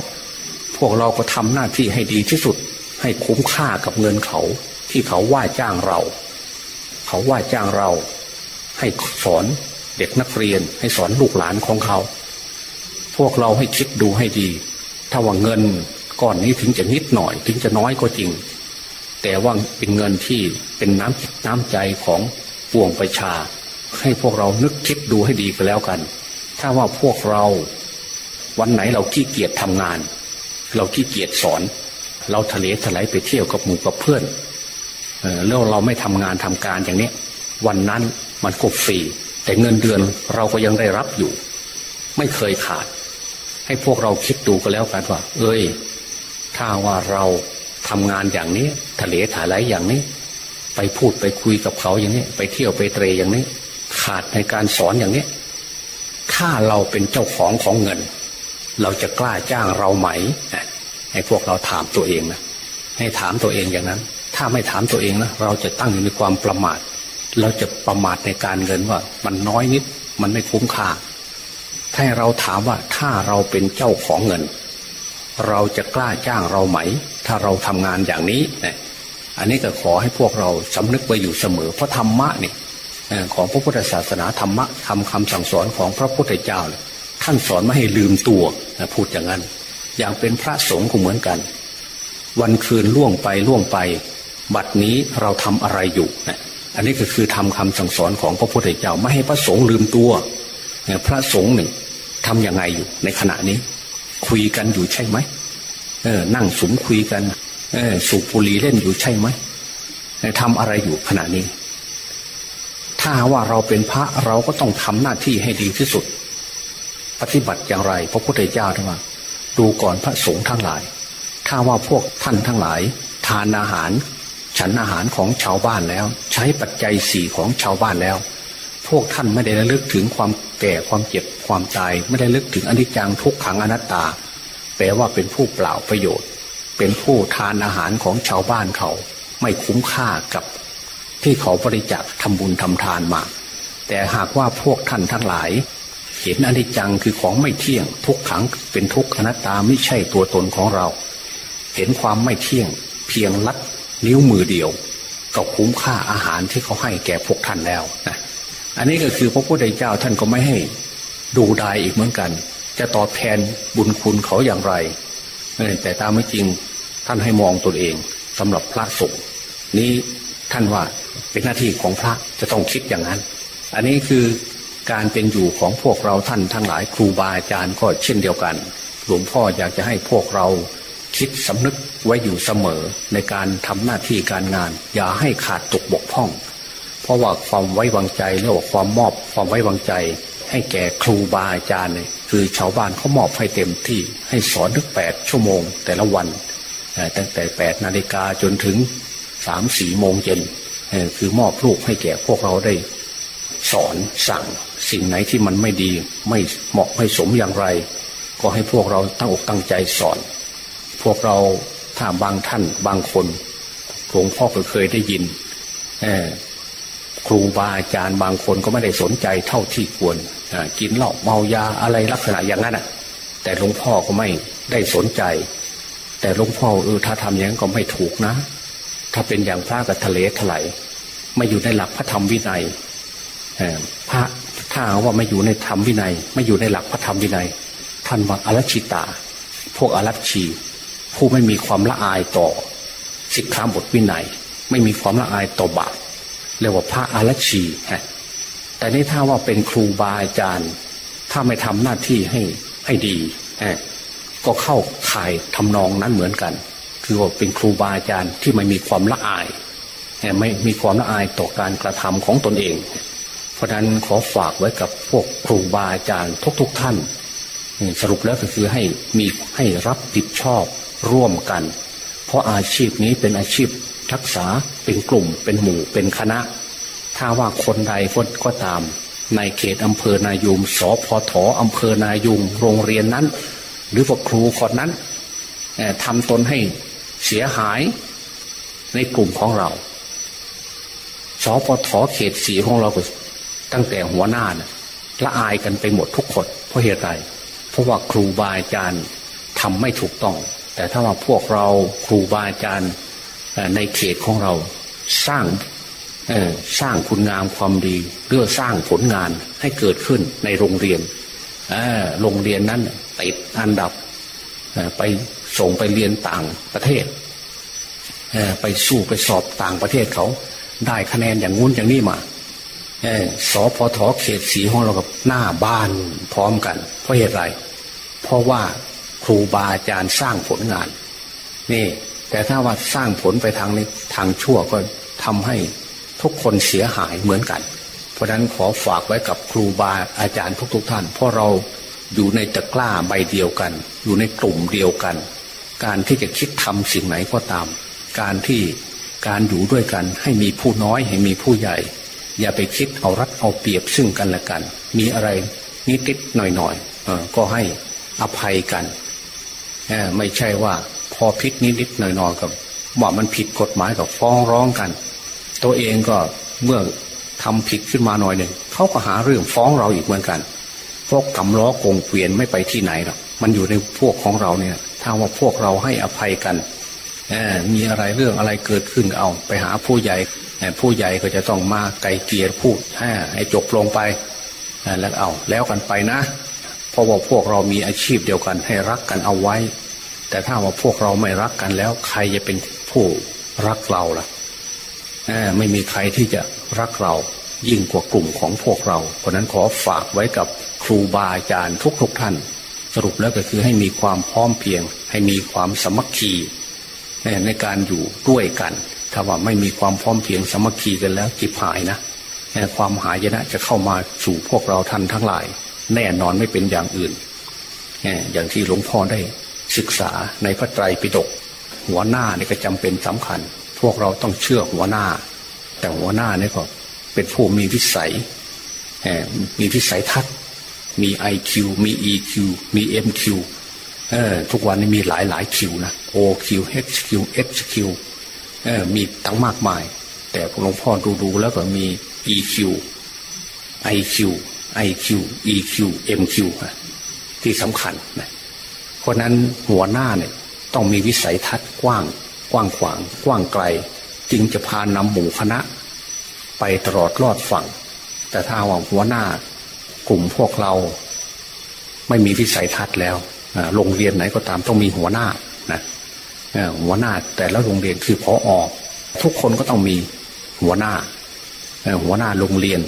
พวกเราก็ทำหน้าที่ให้ดีที่สุด ให้คุ้มค่ากับเงินเขา ที่เขาว่าจ้างเรา เขาว่าจ้างเรา ให้สอนเด็กนักเรียน ให้สอนลูกหลานของเขา พวกเราให้คิดดูให้ดี ถ้าว่าเงินก้อนนี้ถึงจะนิดหน่อย ถึงจะน้อยก็จริง แต่ว่าเป็นเงินที่เป็นน้ำจิตน้ำใจของปวงประชา ให้พวกเรานึกคิดดูให้ดีก็แล้วกัน ถ้าว่าพวกเรา วันไหนเราขี้เกียจทำงาน เราขี้เกียจสอน เราทะเลถลายไปเที่ยวกับหมู่กับเพื่อนเออแล้วเราไม่ทำงานทำการอย่างนี้วันนั้น มันก็ฟรีแต่เงินเดือนเราก็ยังได้รับอยู่ ไม่เคยขาด ให้พวกเราคิดดูก็แล้วกันว่า เอ้ย ถ้าว่าเราทำงานอย่างนี้ทะเลถลายอย่างนี้ ไปพูดไปคุยกับเขาอย่างนี้ ไปเที่ยวไปเตรอย่างนี้ ขาดในการสอนอย่างนี้ ถ้าเราเป็นเจ้าของของเงิน เราจะกล้าจ้างเราไหมให้พวกเราถามตัวเองนะให้ถามตัวเองอย่างนั้น ถ้าไม่ถามตัวเองนะเราจะตั้งอยู่ในความประมาท เราจะประมาทในการเงินว่า มันน้อยนิด มันไม่คุ้มค่า ถ้าเราถามว่าถ้าเราเป็นเจ้าของเงิน เราจะกล้าจ้างเราไหม ถ้าเราทำงานอย่างนี้เนี่ยอันนี้ก็ขอให้พวกเราสำนึกไว้อยู่เสมอ เพราะธรรมะเนี่ยของพระพุทธศาสนาธรรมะทำคำสั่งสอนของพระพุทธเจ้า ท่านสอนไม่ให้ลืมตัวพูดอย่างนั้น อย่างเป็นพระสงฆ์ก็เหมือนกัน วันคืนล่วงไปล่วงไป บัดนี้เราทำอะไรอยู่นะ อันนี้ก็คือทำคำสั่งสอนของพระพุทธเจ้าไม่ให้พระสงฆ์ลืมตัวพระสงฆ์หนึ่งทำยังไงอยู่ในขณะนี้ คุยกันอยู่ใช่ไหมเออ นั่งสุมคุยกัน เออ สูบบุหรี่เล่นอยู่ใช่ไหมทำอะไรอยู่ขณะนี้ ถ้าว่าเราเป็นพระเราก็ต้องทำหน้าที่ให้ดีที่สุด ปฏิบัติอย่างไร พระพุทธเจ้าท่านว่าดูก่อนพระสงฆ์ทั้งหลาย ถ้าว่าพวกท่านทั้งหลาย ทานอาหาร ฉันอาหารของชาวบ้านแล้ว ใช้ปัจจัยสี่ของชาวบ้านแล้ว พวกท่านไม่ได้ระลึกถึงความแก่ความเจ็บความตายไม่ได้ลึกถึงอนิจจังทุกขังอนัตตา แปลว่าเป็นผู้เปล่าประโยชน์ เป็นผู้ทานอาหารของชาวบ้านเขา ไม่คุ้มค่ากับ ที่เขาบริจาคทำบุญทำทานมา แต่หากว่าพวกท่านทั้งหลาย เห็นอนิจจังคือของไม่เที่ยงทุกขังเป็นทุกขอนัตตาไม่ใช่ตัวตนของเรา เห็นความไม่เที่ยงเพียงลัด นิ้วมือเดียวก็คุ้มค่าอาหารที่เขาให้แก่พวกท่านแล้วนะอันนี้ก็คือพระพุทธเจ้าท่านก็ไม่ให้ดูดายอีกเหมือนกัน จะตอบแทนบุญคุณเขาอย่างไร แต่ตามไม่จริงท่านให้มองตนเองสำหรับพระสงฆ์นี้ท่านว่าเป็นหน้าที่ของพระจะต้องคิดอย่างนั้น อันนี้คือการเป็นอยู่ของพวกเราท่านทั้งหลายครูบาอาจารย์ก็เช่นเดียวกัน หลวงพ่ออยากจะให้พวกเรา คิดสำนึกไว้อยู่เสมอในการทำหน้าที่การงาน อย่าให้ขาดตกบกพร่อง เพราะว่าความไว้วางใจแรือว่าความมอบความไว้วางใจ ให้แก่ครูบาอาจารย์เนี่ยคือชาวบ้านเขามอบให้เต็มที่ให้สอนถึงแปดชั่วโมง แต่ละวันตั้งแต่แปดนาฬิกาจนถึงสามสี่โมงเย็นคือมอบลูกให้แก่พวกเราได้ สอนสั่งสิ่งไหนที่มันไม่ดีไม่เหมาะไม่สมอย่างไร ก็ให้พวกเราตั้งอกตั้งใจสอน พวกเราถ้าบางท่านบางคนหลวงพ่อก็เคยได้ยินครูบาอาจารย์บางคนก็ไม่ได้สนใจเท่าที่ควรกินเหล้าเมายาอะไรลักษณะอย่างนั้นอะ แต่หลวงพ่อก็ไม่ได้สนใจ แต่หลวงพ่อเออถ้าทำอย่างนั้นก็ไม่ถูกนะ ถ้าเป็นอย่างพระกับทะเลถลายไม่อยู่ในหลักพระธรรมวินัยพระถ้าว่าไม่อยู่ในธรรมวินัย ไม่อยู่ในหลักพระธรรมวินัย ท่านว่าอรัชิตา พวกอรัชชี ผู้ไม่มีความละอายต่อสิกขาบทวินัย ไม่มีความละอายต่อบาปเรียกว่าพระอรัชีฮะแต่นี่ถ้าว่าเป็นครูบาอาจารย์ ถ้าไม่ทำหน้าที่ให้ให้ดีฮะก็เข้าข่ายทำนองนั้นเหมือนกัน คือว่าเป็นครูบาอาจารย์ที่ไม่มีความละอายไม่มีความละอายต่อการกระทำของตนเอง เพราะนั้นขอฝากไว้กับพวกครูบาอาจารย์ทุกๆทท่าน สรุปแล้วก็คือให้มีให้รับผิดชอบ ร่วมกัน เพราะอาชีพนี้เป็นอาชีพรักษาเป็นกลุ่ม เป็นหมู่เป็นคณะ ถ้าว่าคนใดคนก็ตาม ในเขตอำเภอนายุมสพทอำเภอนายุงโรงเรียนนั้น หรือว่าครูคนนั้นทำตนให้เสียหายในกลุ่มของเราสพทเขตสีของเราก็ตั้งแต่หัวหน้านะละอายกันไปหมดทุกคนเพราะเหตุไรเพราะว่าครูบาอาจารย์ทำไม่ถูกต้อง แต่ถ้าว่าพวกเราครูบาอาจารย์ในเขตของเราสร้างสร้างคุณงามความดีเพื่อสร้างผลงานให้เกิดขึ้นในโรงเรียนโรงเรียนนั้นติดอันดับไปส่งไปเรียนต่างประเทศไปสู้ไปสอบต่างประเทศเขา ได้คะแนนอย่างงุ้นอย่างนี้มาสอพอทอเขตสีของเรากับหน้าบ้านพร้อมกัน เพราะเหตุไร เพราะว่า รูบาอาจารย์สร้างผลงาน นี่ แต่ถ้าว่าสร้างผลไปทางนี้ทางชั่วก็ทำให้ทุกคนเสียหายเหมือนกัน เพราะฉะนั้นขอฝากไว้กับครูบาอาจารย์ทุกๆทท่าน เพราะเราอยู่ในตะกร้าใบเดียวกัน อยู่ในกลุ่มเดียวกัน การที่จะคิดทำสิ่งไหนก็ตาม การที่การอยู่ด้วยกันให้มีผู้น้อยให้มีผู้ใหญ่ อย่าไปคิดเอารัดเอาเปรียบซึ่งกันและกัน มีอะไรนิดนิดหน่อยหน่อยก็ให้อภัยกัน ไม่ใช่ว่าพอพิษนิดนิดหน่อยหน่อยกับว่ามันผิดกฎหมายกับฟ้องร้องกัน ตัวเองก็เมื่อทำผิดขึ้นมาหน่อยหนึ่งเขาก็หาเรื่องฟ้องเราอีกเหมือนกันพวกกำล้อกงเกวียนไม่ไปที่ไหนหรอกมันอยู่ในพวกของเราเนี่ย ถ้าว่าพวกเราให้อภัยกันมีอะไรเรื่องอะไรเกิดขึ้นเอา ไปหาผู้ใหญ่ผู้ใหญ่ก็จะต้องมาไกลเกลี่ยพูดให้จบลงไปแล้วเอาแล้วกันไปนะ ราะว่าพวกเรามีอาชีพเดียวกันให้รักกันเอาไว้ แต่ถ้าว่าพวกเราไม่รักกันแล้ว ใครจะเป็นผู้รักเราล่ะไม่มีใครที่จะรักเรายิ่งกว่ากลุ่มของพวกเรา เพราะนั้นขอฝากไว้กับครูบาอาจารย์ทุกๆทท่าน สรุปแล้วก็คือให้มีความพร้อมเพียง ให้มีความสมัคคีในการอยู่ด้วยกัน ถ้าว่าไม่มีความพร้อมเพียงสมัคคีกันแล้วจิบหายนะความหายนะจะเข้ามาสู่พวกเราท่านทั้งหลาย แน่นอนไม่เป็นอย่างอื่น อย่างที่หลวงพ่อได้ศึกษาในพระไตรปิฎกหัวหน้านี่ก็จำเป็นสำคัญ พวกเราต้องเชื่อหัวหน้า แต่หัวหน้านี่ก็เป็นผู้มีวิสัยมีวิสัยทัศน์ มีไอคิวมีอีคิวมีเอ็มคิวเออทุกวันนี้มีหลายหลายคิวนะ O Q H Q H Q เออมีตั้งมากมาย แต่หลวงพ่อดูดูแล้วก็มี E Q I Q E Q M Q ที่สำคัญนะเพราะนั้นหัวหน้าเนี่ยต้องมีวิสัยทัศน์กว้าง กว้างขวาง กว้างไกล จึงจะพานำหมู่คณะ ไปตลอดรอดฝั่ง แต่ถ้าว่าหัวหน้ากลุ่มพวกเรา ไม่มีวิสัยทัศน์แล้วโรงเรียนไหนก็ตามต้องมีหัวหน้านะหัวหน้าแต่และโรงเรียนคือพออทุกคนก็ต้องมีหัวหน้าหัวหน้าโรงเรียน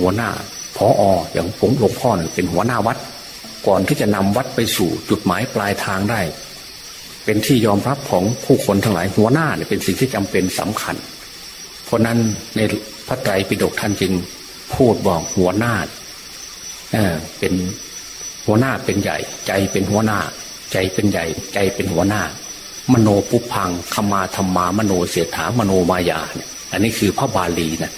หัวหน้า พอออย่างผมหลวงพ่อเป็นหัวหน้าวัด ก่อนที่จะนำวัดไปสู่จุดหมายปลายทางได้ เป็นที่ยอมรับของผู้คนทั้งหลายหัวหน้าเนี่ยเป็นสิ่งที่จำเป็นสำคัญ เพราะนั้นในพระไตรปิฎกท่านจึงพูดบอกหัวหน้าเป็นหัวหน้าเป็นใหญ่ ใจเป็นหัวหน้า ใจเป็นใหญ่ ใจเป็นหัวหน้า มโนปุพังขมาธรรมามโนเสถามโนมายาเนี่ยอันนี้คือพระบาลีนะ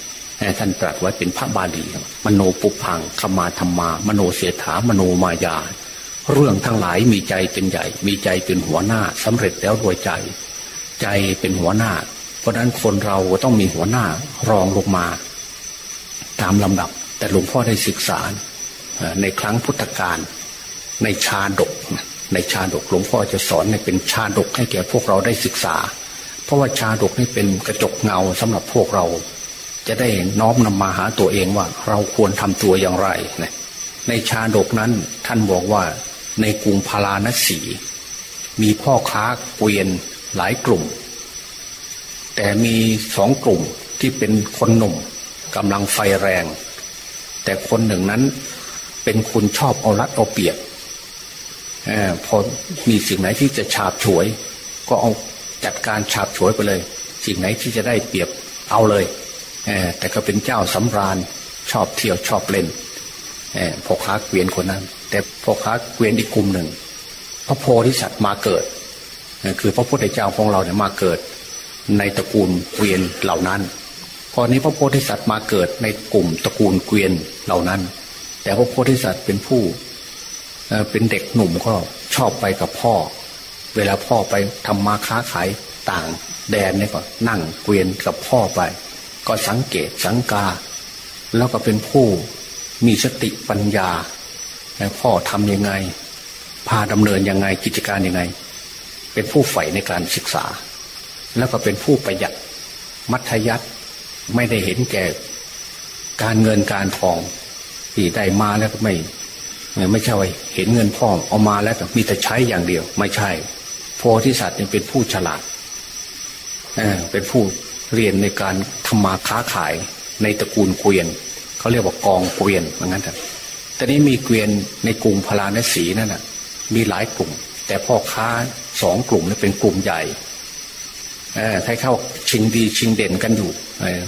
ท่านตรัสไว้เป็นพระบาลีมโนปุพังขมาธรรมา มโนเสถามโนมายา เรื่องทั้งหลายมีใจเป็นใหญ่ มีใจเป็นหัวหน้าสำเร็จแล้วโดยใจ ใจเป็นหัวหน้า เพราะนั้นคนเราต้องมีหัวหน้ารองลงมา ตามลำดับ แต่หลวงพ่อได้ศึกษาในครั้งพุทธกาลในชาดก ในชาดกหลวงพ่อจะสอนในเป็นชาดกให้แก่พวกเราได้ศึกษา เพราะว่าชาดกนี่เป็นกระจกเงาสำหรับพวกเรา จะได้น้อมนำมาหาตัวเองว่า เราควรทำตัวอย่างไรในชาดกนั้นท่านบอกว่าในกรุงพาราณสี มีพ่อค้าเกวียนหลายกลุ่ม แต่มีสองกลุ่มที่เป็นคนหนุ่มกำลังไฟแรง แต่คนหนึ่งนั้นเป็นคนชอบเอารัดเอาเปรียบอพอมีสิ่งไหนที่จะฉาบฉวย ก็เอาจัดการฉาบฉวยไปเลย สิ่งไหนที่จะได้เปรียบเอาเลย แต่ก็เป็นเจ้าสำราญชอบเที่ยวชอบเล่นพ่อค้าเกวียนคนนั้น แต่พ่อค้าเกวียนอีกกลุ่มหนึ่ง พระโพธิสัตว์มาเกิด คือพระพุทธเจ้าของเราเนี่ยมาเกิด ในตระกูลเกวียนเหล่านั้นพอนี้พระโพธิสัตว์มาเกิดในกลุ่มตระกูลเกวียนเหล่านั้น แต่พระโพธิสัตว์เป็นผู้เป็นเด็กหนุ่มก็ชอบไปกับพ่อ เวลาพ่อไปทำมาค้าขายต่างแดนเนี่ยก็นั่งเกวียนกับพ่อไป ก็สังเกตสังกา แล้วก็เป็นผู้มีสติปัญญาพ่อทำยังไง พาดำเนินยังไงกิจการยังไง เป็นผู้ใฝ่ในการศึกษา แล้วก็เป็นผู้ประหยัดมัธยัติไม่ได้เห็นแก่การเงินการทองที่ได้มาแล้วก็ไม่ไม่ใช่เห็นเงินพ่อเอามาแล้วก็มีแต่ใช้อย่างเดียว ไม่ใช่โพธิสัตว์เป็นผู้ฉลาดเเป็นผู้ เรียนในการทำมาค้าขายในตระกูลเกวียนเขาเรียกว่ากองเกวียนเหมือนกันแต่แต่นี้มีเกวียนในกลุ่มพลานสีนั่นน่ะ มีหลายกลุ่ม แต่พ่อค้าสองกลุ่มนี่เป็นกลุ่มใหญ่ให้เข้าชิงดีชิงเด่นกันอยู่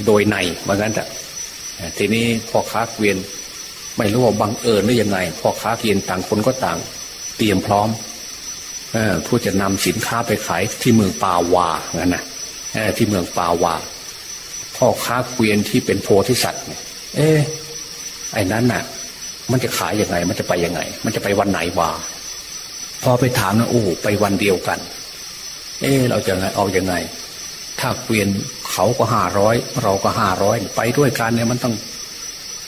โดยในเหมือนกันแต่ทีนี้พ่อค้าเกวียนไม่รู้ว่าบังเอิญหรือยังไงพ่อค้าเกวียนต่างคนก็ต่าง เตรียมพร้อมผู้จะนำสินค้าไปขายที่เมืองปาวางั้นนะ ที่เมืองปาวาพ่อค้าเกวียนที่เป็นโพธิสัตว์เอ๊ไอ้นั้นน่ะ มันจะขายยังไง มันจะไปยังไง มันจะไปวันไหนวาพอไปถามนะโอ้ไปวันเดียวกัน เอ๊เราจะเอาอยัางไง ถ้าเกวียนเขาก็ห้าร้อยเราก็ห้าร้อยไปด้วยกันเนี่ยมันต้อง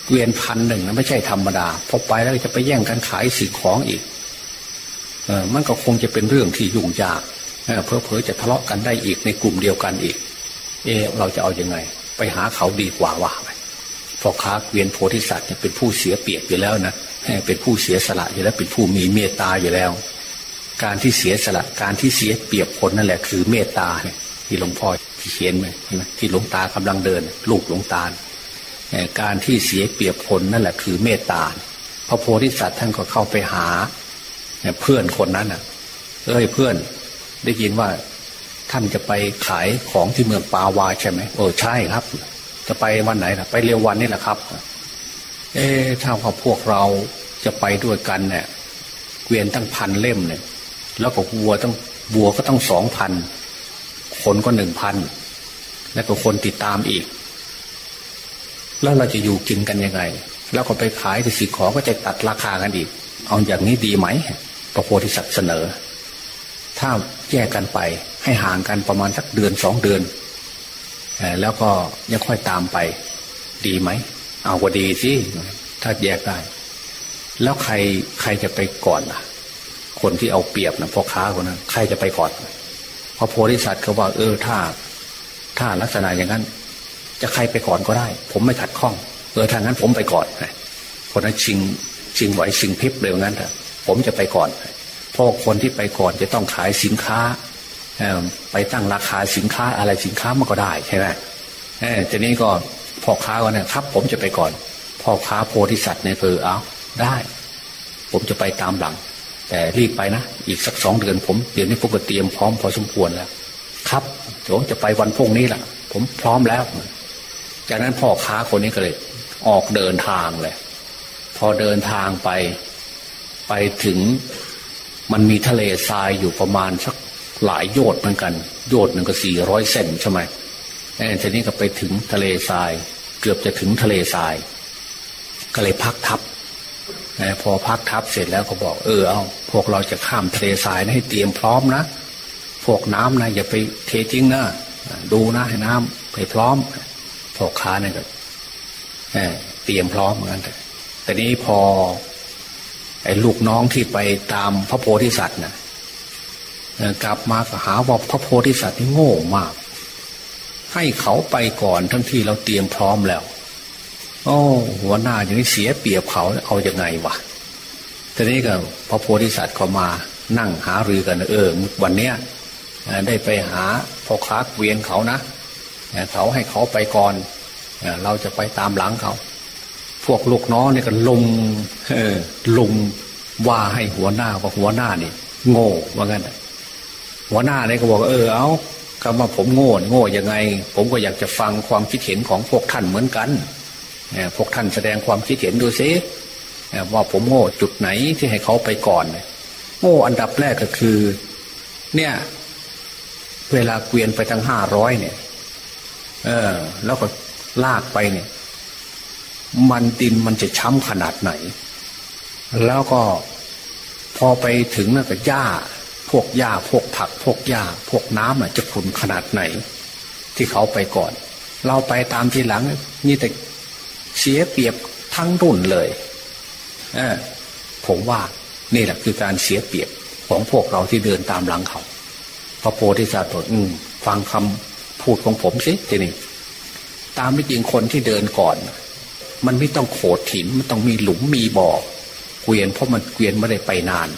เกวียนพันหนึ่งนะไม่ใช่ธรรมดาพอไปแล้วจะไปแย่งกันขายสิ่งของอีกเออมันก็คงจะเป็นเรื่องที่ยุ่งยาก เพอเพอจะทะเลาะกันได้อีกในกลุ่มเดียวกันอีก เออเราจะเอาอยัางไง ไปหาเขาดีกว่าว่าพอค้าเวียนโพธิสัตว์เป็นผู้เสียเปรียบอยู่แล้วนะเป็นผู้เสียสละอยู่แล้วเป็นผู้มีเมตตาอยู่แล้ว การที่เสียสละการที่เสียเปรียบคนนั่นแหละคือเมตตาเนี่ยที่หลวงพ่อที่เขียนไหมที่หลวงตากำลังเดิน ลูกหลวงตาการที่เสียเปรียบคนนั่นแหละคือเมตตาพระโพธิสัตว์ท่านก็เข้าไปหาเพื่อนคนนั้นอะเอ้ยเพื่อน ได้ยินว่าท่านจะไปขายของที่เมืองปาวาใช่ไหมโอ้ใช่ครับ จะไปวันไหนล่ะ ไปเร็ววันนี้แหละครับ เอ๊ถ้าว่าพวกเราจะไปด้วยกันเนี่ยเกวียนตั้งพันเล่มเนี่ย แล้วก็วัวต้องวัวก็ต้องสองพันคนก็หนึ่งพันแล้วก็คนติดตามอีก แล้วเราจะอยู่กินกันยังไง แล้วก็ไปขายที่สิขอก็จะตัดราคากันอีก เอาอย่างนี้ดีไหมพระโพธิสัตว์เสนอ ถ้าแยกกันไปให้ห่างกันประมาณสักเดือนสองเดือนแล้วก็ยังค่อยตามไป ดีไหม เอาก็ดีสิถ้าแยกได้ แล้วใครใครจะไปก่อนล่ะ คนที่เอาเปรียบนะพ่อค้าคนนั้นใครจะไปก่อนพระโพธิสัตว์เขาว่า เออถ้า ถ้าลักษณะอย่างนั้น จะใครไปก่อนก็ได้ ผมไม่ขัดข้อง เออถ้างั้นผมไปก่อนคนนั้นชิงชิงไหวชิงพิบเลยงั้นเถอะผมจะไปก่อนพ ราะคนที่ไปก่อนจะต้องขายสินค้าไปตั้งราคาสินค้าอะไรสินค้ามันก็ได้ใช่ไหมทีนี้ก็พ่อค้าก็เนี่ยครับ ผมจะไปก่อน พ่อค้าโพธิสัตว์เนี่ยคือเอาได้ ผมจะไปตามหลัง แต่รีบไปนะ อีกสักสองเดือนผมเดี๋ยวนี้พวกก็เตรียมพร้อมพอสมควรแล้ว ครับเดี๋ยวจะไปวันพรุ่งนี้แหละผมพร้อมแล้ว จากนั้นพ่อค้าคนนี้ก็เลย ออกเดินทางเลย พอเดินทางไป ไปถึง มันมีทะเลทรายอยู่ประมาณสักหลายโยดเหมือนกัน โยดหนึ่งก็สี่ร้อยเซนใช่ไหมแอนทีนี้ก็ไปถึงทะเลทราย เกือบจะถึงทะเลทราย ก็เลยพักทับพอพักทับเสร็จแล้วเขาบอกเออเอาพวกเราจะข้ามทะเลทรายนะให้เตรียมพร้อมนะ พวกน้ำนะอย่าไปเททิ้งนะดูนะให้น้ำไปพร้อมพวกค้าเนี่ยก็เตรียมพร้อมเหมือนกันแต่นี้พอ อ้ลูกน้องที่ไปตามพระโพธิสัตว์นะกลับมาหาว่าพระโพธิสัตว์นี่โง่มาก ให้เขาไปก่อนทั้งที่เราเตรียมพร้อมแล้ว โอ้หัวหน้าอย่างนี้เสียเปรียบเขาเอาอยัางไงวะทีนี้ก็พระโพธิสัตว์เขามานั่งหารือกันเออวันเนี้ยได้ไปหาพ่อค้าเวียนเขานะเขาให้เขาไปก่อน เราจะไปตามหลังเขา พวกลูกน้องเนี่ยก็ลงเออลงว่าให้หัวหน้าว่าหัวหน้านี่ โง่ว่างั้นหัวหน้าเนี่ยก็บอกเออเอาคำว่าผมโง่โง่ยังไง ผมก็อยากจะฟังความคิดเห็นของพวกท่านเหมือนกันเนี่ยพวกท่านแสดงความคิดเห็นดูซิว่าผมโง่จุดไหนที่ให้เขาไปก่อนโง่อันดับแรกก็คือ เนี่ย เวลาเกวียนไปทั้งห้าร้อยเนี่ย เออ แล้วก็ลากไปเนี่ย มันดินมันจะช้ำขนาดไหน แล้วก็พอไปถึงนั่นก็หญ้า พวกหญ้าพวกผัก พวกหญ้า พวกน้ำอะจะขุนขนาดไหน ที่เขาไปก่อน เราไปตามทีหลัง นี่แต่เสียเปรียบทั้งรุ่นเลยเออผมว่านี่แหละคือการเสียเปรียบของพวกเราที่เดินตามหลังเขา พระโพธิสัตว์อืมฟังคำพูดของผมสิทีนี้ตามไม่จริงคนที่เดินก่อน มันไม่ต้องโขดหินมันต้องมีหลุมมีบ่อเกวียนเพราะมันเกวียนไม่ได้ไปนาน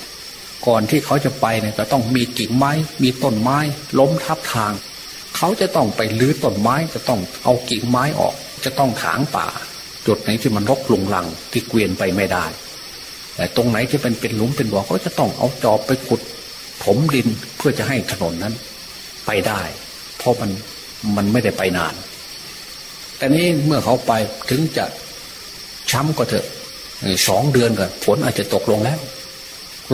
ก่อนที่เขาจะไปเนี่ยก็ต้องมีกิ่งไม้ มีต้นไม้ ล้มทับทาง เขาจะต้องไปลื้อต้นไม้จะต้องเอากิ่งไม้ออก จะต้องถางป่า จุดไหนที่มันรกลุงลังที่เกวียนไปไม่ได้ แต่ตรงไหนที่เป็นเป็นหลุมเป็นบ่อเขาจะต้องเอาจอบไปขุด ถมดินเพื่อจะให้ถนนนั้น ไปได้ เพราะมันมันไม่ได้ไปนานแต่นี้เมื่อเขาไปถึงจะ ช้ำก็เถอะสองเดือนก่อนฝนอาจจะตกลงแล้ว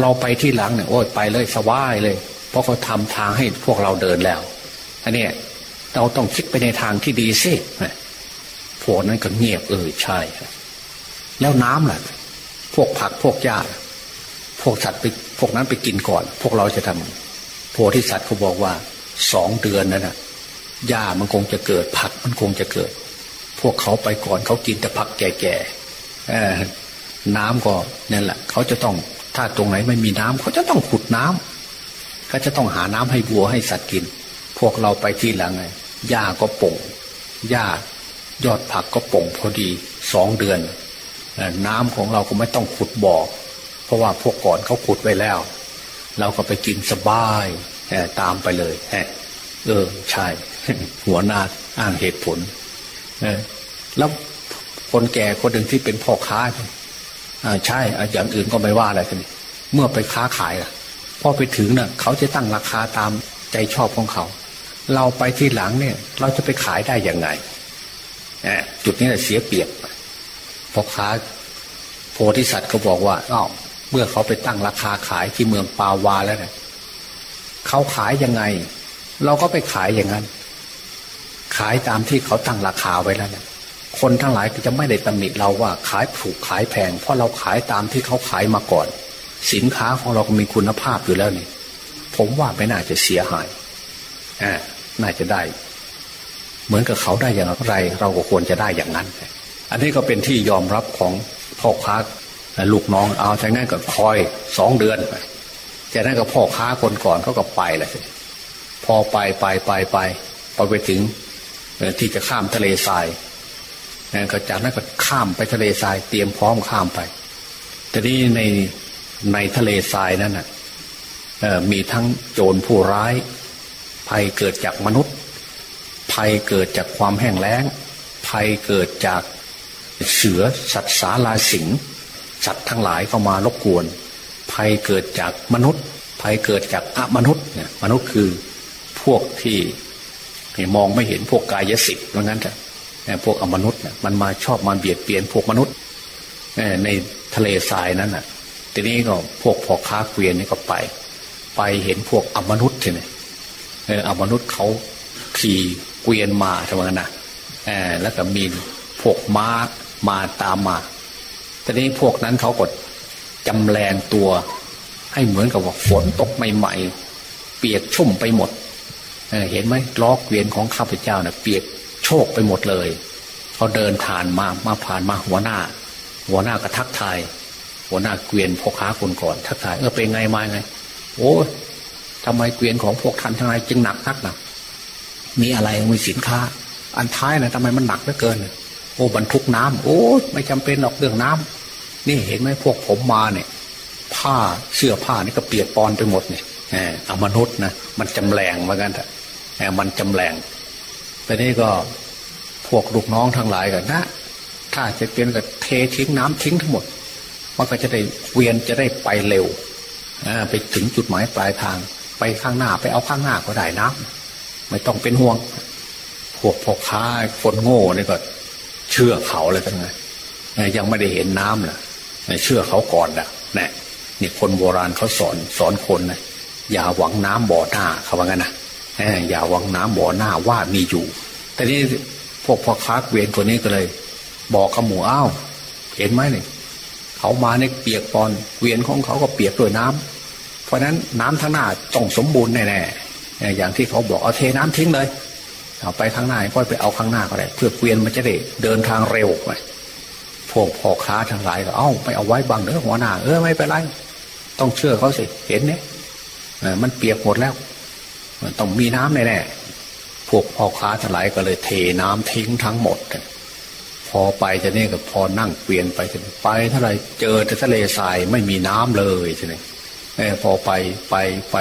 เราไปที่หลังเนี่ยโอ้ยไปเลยสบายเลย เพราะเขาทำทางให้พวกเราเดินแล้วอันนี้เราต้องคิดไปในทางที่ดีสิพวกนั้นก็เงียบเออใช่ แล้วน้ำล่ะ พวกผักพวกหญ้าพวกสัตว์ไปพวกนั้นไปกินก่อน พวกเราจะทำโพธิสัตว์เขาบอกว่าสองเดือนนั้นนะหญ้ามันคงจะเกิดผักมันคงจะเกิด พวกเขาไปก่อนเขากินแต่ผักแก่ๆ น้ำก็นั่นแหละเขาจะต้องถ้าตรงไหนไม่มีน้ำเขาจะต้องขุดน้ำเขาจะต้องหาน้ำให้วัวให้สัตว์กิน พวกเราไปที่หลังไงหญ้าก็ป่งหญ้ายอดผักก็ป่งพอดีสองเดือนน้ำของเราก็ไม่ต้องขุดบ่อเพราะว่าพวกก่อนเขาขุดไว้แล้ว เราก็ไปกินสบายตามไปเลยเออใช่ หัวหน้าอ้างเหตุผลแล้ว คนแก่คนหนึ่งที่เป็นพ่อค้าใช่อย่างอื่นก็ไม่ว่าอะไรกันเมื่อไปค้าขายล่ะพอไปถึงเนะ่ะเขาจะตั้งราคาตามใจชอบของเขา เราไปที่หลังเนี่ย เราจะไปขายได้อย่างไงจุดนี้แหละเสียเปรียบพ่อค้าโพธิสัตว์เขาบอกว่าอ้าวเมื่อเขาไปตั้งราคาขายที่เมืองปาวาแล้วเนี่ยเขาขายยังไง เราก็ไปขายอย่างนั้น ขายตามที่เขาตั้งราคาไว้แล้วเนี่ย คนทั้งหลายก็จะไม่ได้ตำหนิเราว่าขายถูกขายแพง เพราะเราขายตามที่เขาขายมาก่อน สินค้าของเราก็มีคุณภาพอยู่แล้วนี่ ผมว่าไม่น่าจะเสียหายอ่าน่าจะได้ เหมือนกับเขาได้อย่างไร เราก็ควรจะได้อย่างนั้น อันนี้ก็เป็นที่ยอมรับของพ่อค้าลูกน้องเอาจากนั้นก็คอยสองเดือนไปจากนั้นก็พ่อค้าคนก่อนเขาก็ไปเลยพอไปไปไปไปพอไปถึงที่จะข้ามทะเลทราย ก็จากนั้นก็ข้ามไปทะเลทรายเตรียมพร้อมข้ามไป แต่นี้ในในทะเลทรายนั้นน่ะมีทั้งโจรผู้ร้าย ภัยเกิดจากมนุษย์ ภัยเกิดจากความแห้งแล้ง ภัยเกิดจากเสือสัตว์สาลาสิงสัตว์ทั้งหลายเข้ามารบกวน ภัยเกิดจากมนุษย์ ภัยเกิดจากอมนุษย์เนี่ยมนุษย์คือพวกที่มองไม่เห็นพวกกายสิทธิ์เพราะงั้นแต่ พวกอมนุษย์มันมาชอบมาเบียดเบียนพวกมนุษย์ในทะเลทรายนั้นน่ะ ทีนี้ก็พวกพ่อค้าเกวียนนี่ก็ไป ไปเห็นพวกอมนุษย์ทีนี้อมนุษย์เขาขี่เกวียนมาทำไมนะแล้วก็มีพวกม้ามาตามมาทีนี้พวกนั้นเขากดจำแรงตัวให้เหมือนกับว่าฝนตกใหม่ๆเปียกชุ่มไปหมดเเห็นไหมล้อเกวียนของข้าพเจ้าเนะ่ะเปียก โชกไปหมดเลยเขาเดินผ่านมามาผ่านมาหัวหน้า หัวหน้าก็ทักทาย หัวหน้าเกวียนพ่อค้าคนก่อน ทักทายเออเป็นไงมาไง โอ้ทำไมเกวียนของพวกท่านทั้งหลายจึงหนักนักหนักมีอะไรมีสินค้า อันท้ายนะทำไมมันหนักเหลือเกิน โอ้บรรทุกน้ำโอ้ไม่จำเป็นหรอกเรื่องน้ำนี่เห็นไหมพวกผมมาเนี่ย ผ้าเสื้อผ้านี่ก็เปียกปอนไปหมดเนี่ยเอามนุษย์นะมันจำแรงเหมือนกันแต่มันจำแรง แต่นี่ก็พวกลูกน้องทั้งหลายกันนะถ้าจะเปลี่ยนก็เททิ้งน้ำทิ้งทั้งหมด มันก็จะได้เวียนจะได้ไปเร็วไปถึงจุดหมายปลายทาง ไปข้างหน้าไปเอาข้างหน้าก็ได้น้ำไม่ต้องเป็นห่วง พวกพ่อค้าคนโง่เนี่ยก็เชื่อเขาเลยกันไงยังไม่ได้เห็นน้ำนะเชื่อเขาก่อนนะเนี่นี่คนโบราณเขาสอนสอนคนนะอย่าหวังน้ำบ่อหน้าเขาว่างั้นนะ อย่าวังน้ำบ่อหน้าว่ามีอยู่ แต่นี้พวกพ่อค้าเกวียนนี้ก็เลย บอกขมูอ้าวเห็นไหมเนี่ยเขามาในเปียกปอนเกวียนของเขาก็เปียกด้วยน้ำเพราะนั้นน้ำทั้งหน้าต้องสมบูรณ์แน่ๆอย่างที่เขาบอกเอาเทน้ำทิ้งเลยเอาไปข้างหน้าก็ไปเอาข้างหน้าก็ได้เพื่อเกวียนมันจะได้เดินทางเร็วไปพวกพ่อค้าทั้งหลายก็เอ้าไม่เอาไว้บังเด้อหัวหน้าเออไม่เป็นไร ต้องเชื่อเขาสิเห็นเนี่ยมันเปียกหมดแล้ว มันต้องมีน้ำแน่ๆพวกพ่อค้าทั้งหลายก็เลยเทน้ำทิ้งทั้งหมด พอไปจะเนี่ยก็พอนั่งเกวียนไปไปเท่าไรเจอแต่ทะเลทรายไม่มีน้ำเลยใช่ไหมพอไปไปไป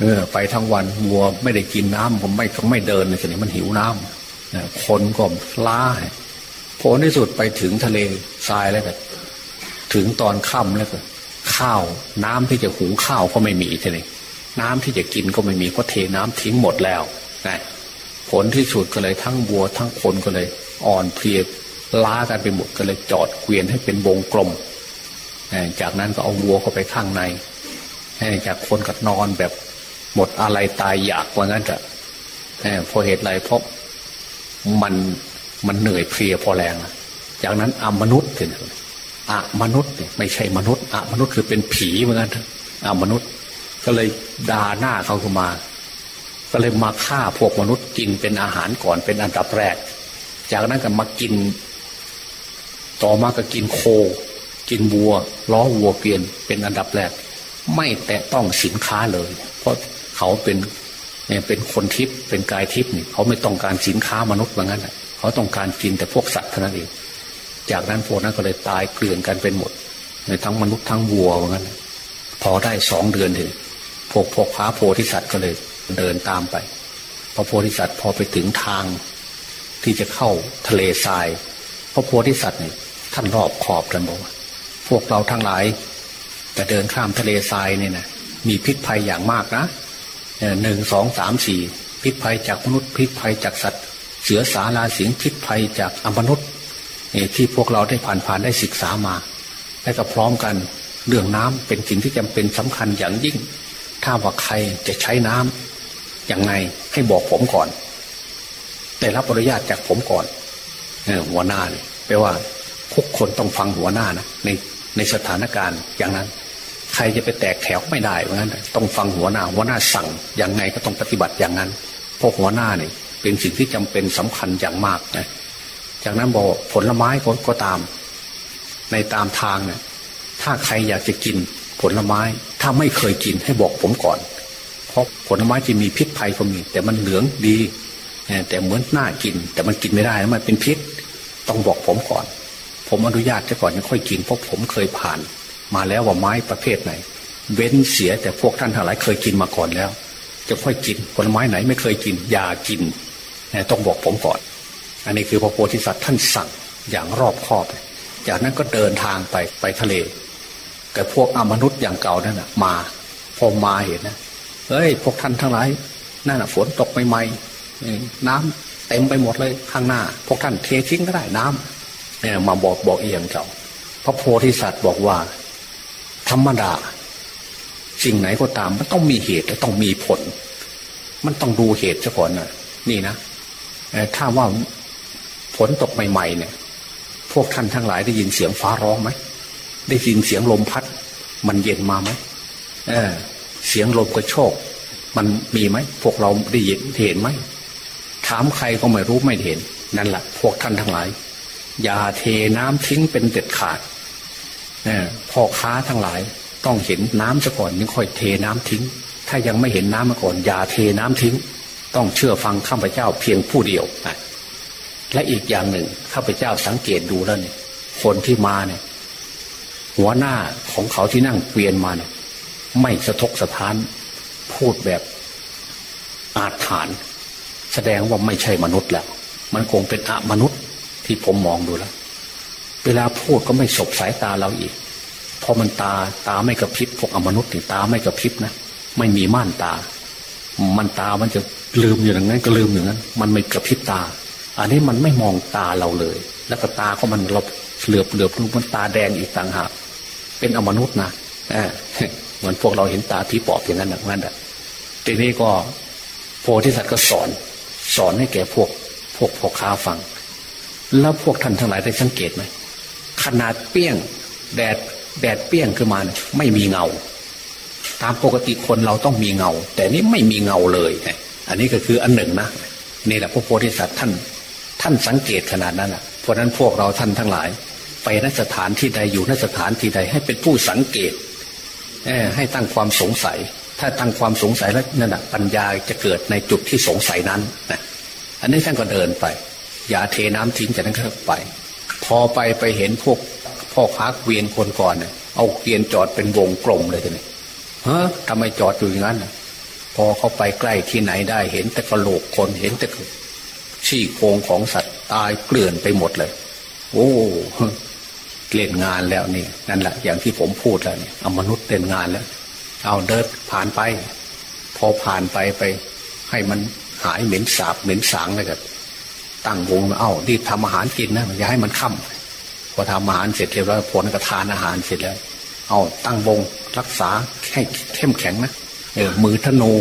เออไปทั้งวันวัวไม่ได้กินน้ำผมไม่ไม่เดินเลยทีนี้มันหิวน้ำคนก็ล้าผลที่สุดไปถึงทะเลทรายแล้วก็ถึงตอนค่ำแล้วก็ข้าว น้ำที่จะหุงข้าวก็ไม่มีทีนี้ น้ำที่จะกินก็ไม่มีเพราะเทน้ำทิ้งหมดแล้วนะผลที่สุดก็เลยทั้งวัวทั้งคนก็เลย อ่อนเพลียล้ากันไปหมดก็เลยจอดเกวียนให้เป็นวงกลม จากนั้นก็เอาวัวเข้าไปข้างในจากคนก็นอนแบบหมดอะไรตายอยากว่างั้นจะพอเหตุไรเพราะมันมันเหนื่อยเพลียพอแรงจากนั้นอมนุษย์ถึงอะมนุษย์เนี่ยไม่ใช่มนุษย์อะมนุษย์คือเป็นผีเหมือนกันอะมนุษย์ ก็เลยด่าหน้าเขาขึ้นมา ก็เลยมาฆ่าพวกมนุษย์กินเป็นอาหารก่อนเป็นอันดับแรก จากนั้นก็มากิน ต่อมาก็กินโค กินวัว ล้อวัวเกวียนเป็นอันดับแรก ไม่แตะต้องสินค้าเลย เพราะเขาเป็นเนี่ยเป็นคนทิพย์เป็นกายทิพย์นี่เขาไม่ต้องการสินค้ามนุษย์เหมือนกันเขาต้องการกินแต่พวกสัตว์เท่านั้นเองจากนั้นพวกนั้นก็เลยตายเกลื่อนกันเป็นหมดทั้งมนุษย์ทั้งวัวเหมือนกันพอได้สองเดือนถึง พวกพวกค้าโพธิสัตว์ก็เลยเดินตามไปพอโพธิสัตว์พอไปถึงทาง ที่จะเข้าทะเลทราย พระโพธิสัตว์เนี่ยท่านรอบขอบกันบอกว่าพวกเราทั้งหลายจะเดินข้ามทะเลทรายเนี่ยนะมีพิษภัยอย่างมากนะหนึ่งสองสามสี่พิษภัยจากมนุษย์พิษภัยจากสัตว์ เสือสาราสิงพิษภัยจากอมนุษย์ที่พวกเราได้ผ่านผ่านได้ศึกษามา และก็พร้อมกันเรื่องน้ำเป็นสิ่งที่จำเป็นสำคัญอย่างยิ่ง ถ้าว่าใครจะใช้น้ำอย่างไงให้บอกผมก่อนแต่รับอนุญาตจากผมก่อนหัวหน้าเนี่ยแปลว่าทุกคนต้องฟังหัวหน้านะในในสถานการณ์อย่างนั้น ใครจะไปแตกแถวไม่ได้เพราะงั้นต้องฟังหัวหน้า หัวหน้าสั่งอย่างไงก็ต้องปฏิบัติอย่างนั้นเพราะหัวหน้าเนี่ยเป็นสิ่งที่จำเป็นสำคัญอย่างมากนะจากนั้นบอกผลไม้ก็ตาม ในตามทางเนี่ยถ้าใครอยากจะกิน ผลไม้ถ้าไม่เคยกินให้บอกผมก่อน เพราะผลไม้จะมีพิษภัยก็มี แต่มันเหลืองดี แต่เหมือนน่ากิน แต่มันกินไม่ได้นะมันเป็นพิษ ต้องบอกผมก่อน ผมอนุญาตจะก่อนยังค่อยกินเพราะผมเคยผ่าน มาแล้วว่าไม้ประเภทไหน เว้นเสียแต่พวกท่านทั้งหลายเคยกินมาก่อนแล้ว จะค่อยกินผลไม้ไหนไม่เคยกินอย่ากินต้องบอกผมก่อน อันนี้คือพระโพธิสัตว์ท่านสั่งอย่างรอบคอบ จากนั้นก็เดินทางไปไปทะเล แต่พวกอมนุษย์อย่างเก่านั่นนะมาพอมาเห็นนะเฮ้ย พวกท่านทั้งหลายนั่นนะฝนตกใหม่ๆน้ำเต็มไปหมดเลยข้างหน้า พวกท่านเททิ้งก็ได้น้ำเนี่ยมาบอกบอกเอียงเจ้าพระโพธิสัตว์บอกว่า ธรรมดาสิ่งไหนก็ตาม มันต้องมีเหตุและต้องมีผล มันต้องดูเหตุซะก่อนนะนี่นะถ้าว่าฝนตกใหม่ ๆ เนี่ย พวกท่านทั้งหลายได้ยินเสียงฟ้าร้องไหม ได้ยินเสียงลมพัด มันเย็นมาไหมเออ เสียงลมกระโชก มันมีไหมพวกเราได้ยินเห็นไหมถามใครก็ไม่รู้ไม่เห็น นั่นแหละพวกท่านทั้งหลาย อย่าเทน้ำทิ้งเป็นเด็ดขาดเออพ่อค้าทั้งหลาย ต้องเห็นน้ำซะก่อนยังค่อยเทน้ำทิ้ง ถ้ายังไม่เห็นน้ำมาก่อน อย่าเทน้ำทิ้ง ต้องเชื่อฟังข้าพเจ้าเพียงผู้เดียวและอีกอย่างหนึ่งข้าพเจ้าสังเกตดูแล้วเนี่ยคนที่มาเนี่ย หัวหน้าของเขาที่นั่งเกวียนมาเนี่ยไม่สะทกสะท้าน พูดแบบอาถรรพ์แสดงว่าไม่ใช่มนุษย์แล้ว มันคงเป็นอะมนุษย์ที่ผมมองดูแล้ว เวลาพูดก็ไม่สบสายตาเราอีกพอมันตาตาไม่กระพริบพวกอมนุษย์ถึงตาไม่กระพริบนะไม่มีม่านตา มันตามันจะลืมอยู่อย่างนั้นก็ลืมอย่างนั้น มันไม่กระพริบตา อันนี้มันไม่มองตาเราเลย แล้วก็ตาเขามันเราเหลือบเหลือบดูมันตาแดงอีกต่างหาก เป็นอมนุษย์นะเหมือนพวกเราเห็นตาผีปอบอย่างนั้นแบบนั้นแหะทีนี้ก็โพธิสัตว์ก็สอน สอนให้แก่พวก พวกพ่อค้าฟัง แล้วพวกท่านทั้งหลายได้สังเกตไหมขนาดเปี้ยง แดดแดดเปี้ยงขึ้นมาเนี่ยไม่มีเงา ตามปกติคนเราต้องมีเงา แต่นี่ไม่มีเงาเลยอันนี้ก็คืออันหนึ่งนะนี่แหละพระโพธิสัตว์ท่าน ท่านสังเกตขนาดนั้นอะเพราะนั้นพวกเราท่านทั้งหลาย ไปนสถานที่ใดอยู่นสถานที่ใดให้เป็นผู้สังเกตให้ตั้งความสงสัย ถ้าตั้งความสงสัยแล้วนั่นแหะปัญญาจะเกิดในจุดที่สงสัยนั้นนะอันนี้ท่านก็เดินไป อย่าเทน้ำทิ้งจากนั้นก็ไป พอไปไปเห็นพวกพ่อค้าเวียนคนก่อนเนี่ยเอาเกวียนจอดเป็นวงกลมเลยทีนี้ฮะทำไมจอดอยู่อย่างนั้นพอเขาไปใกล้ที่ไหนได้เห็นแต่กระโหลกคนเห็นแต่ชี้โครงของสัตว์ตายเกลื่อนไปหมดเลย โอ้ เล่นงานแล้วนี่นั่นแหละอย่างที่ผมพูดแล้วเนี่ยเอามนุษย์เล่นงานแล้ว เอาเดินผ่านไป พอผ่านไปไป ให้มันหายเหม็นสาบเหม็นสางเลยกับตั้งวงเอ้ารีบทำอาหารกินนะอย่าให้มันค่ำพอทำอาหารเสร็จเรียบร้อยผลก็ทานอาหารเสร็จแล้ว เอาตั้งวงรักษาให้เข้มแข็งนะเออมือธนู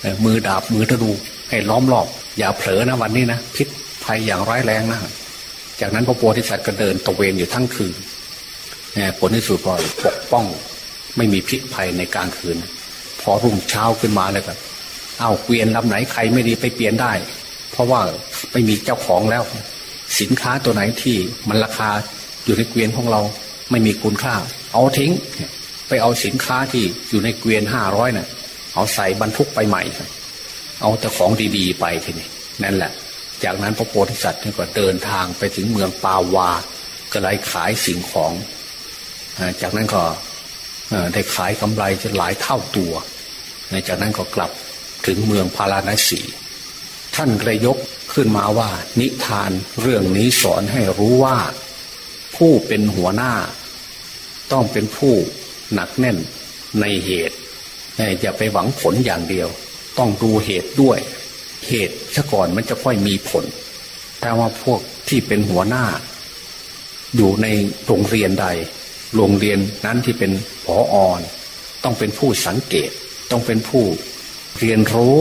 เออมือดาบมือธนูให้ล้อมรอบ อย่าเผลอนะวันนี้นะพิษภัยอย่างร้ายแรงนะจากนั้นพระโพธิสัตว์ก็เดินตะเวนอยู่ทั้งคืน ผลที่สุดก็ปกป้อง ไม่มีพิษภัยในกลางคืน พอรุ่งเช้าขึ้นมาเลยก็เอาเกวียนลำไหนใครไม่ดีไปเปลี่ยนได้ เพราะว่าไม่มีเจ้าของแล้ว สินค้าตัวไหนที่มันราคาอยู่ในเกวียนของเรา ไม่มีคุณค่า เอาทิ้ง ไปเอาสินค้าที่อยู่ในเกวียนห้าร้อยน่ะ เอาใส่บรรทุกไปใหม่ เอาแต่ของดีๆไปทีนี้นั่นแหละ จากนั้นพระโพธิสัตว์ก็เดินทางไปถึงเมืองปาวา ก็เลยขายสิ่งของ จากนั้นก็ได้ขายกำไรจะหลายเท่าตัว จากนั้นก็กลับถึงเมืองพาราณสีท่านกระยกขึ้นมาว่า นิทานเรื่องนี้สอนให้รู้ว่า ผู้เป็นหัวหน้า ต้องเป็นผู้หนักแน่นในเหตุอย่าไปหวังผลอย่างเดียว ต้องดูเหตุด้วย เหตุซะก่อนมันจะค่อยมีผล แต่ว่าพวกที่เป็นหัวหน้า อยู่ในโรงเรียนใด โรงเรียนนั้นที่เป็นผออต้องเป็นผู้สังเกต ต้องเป็นผู้เรียนรู้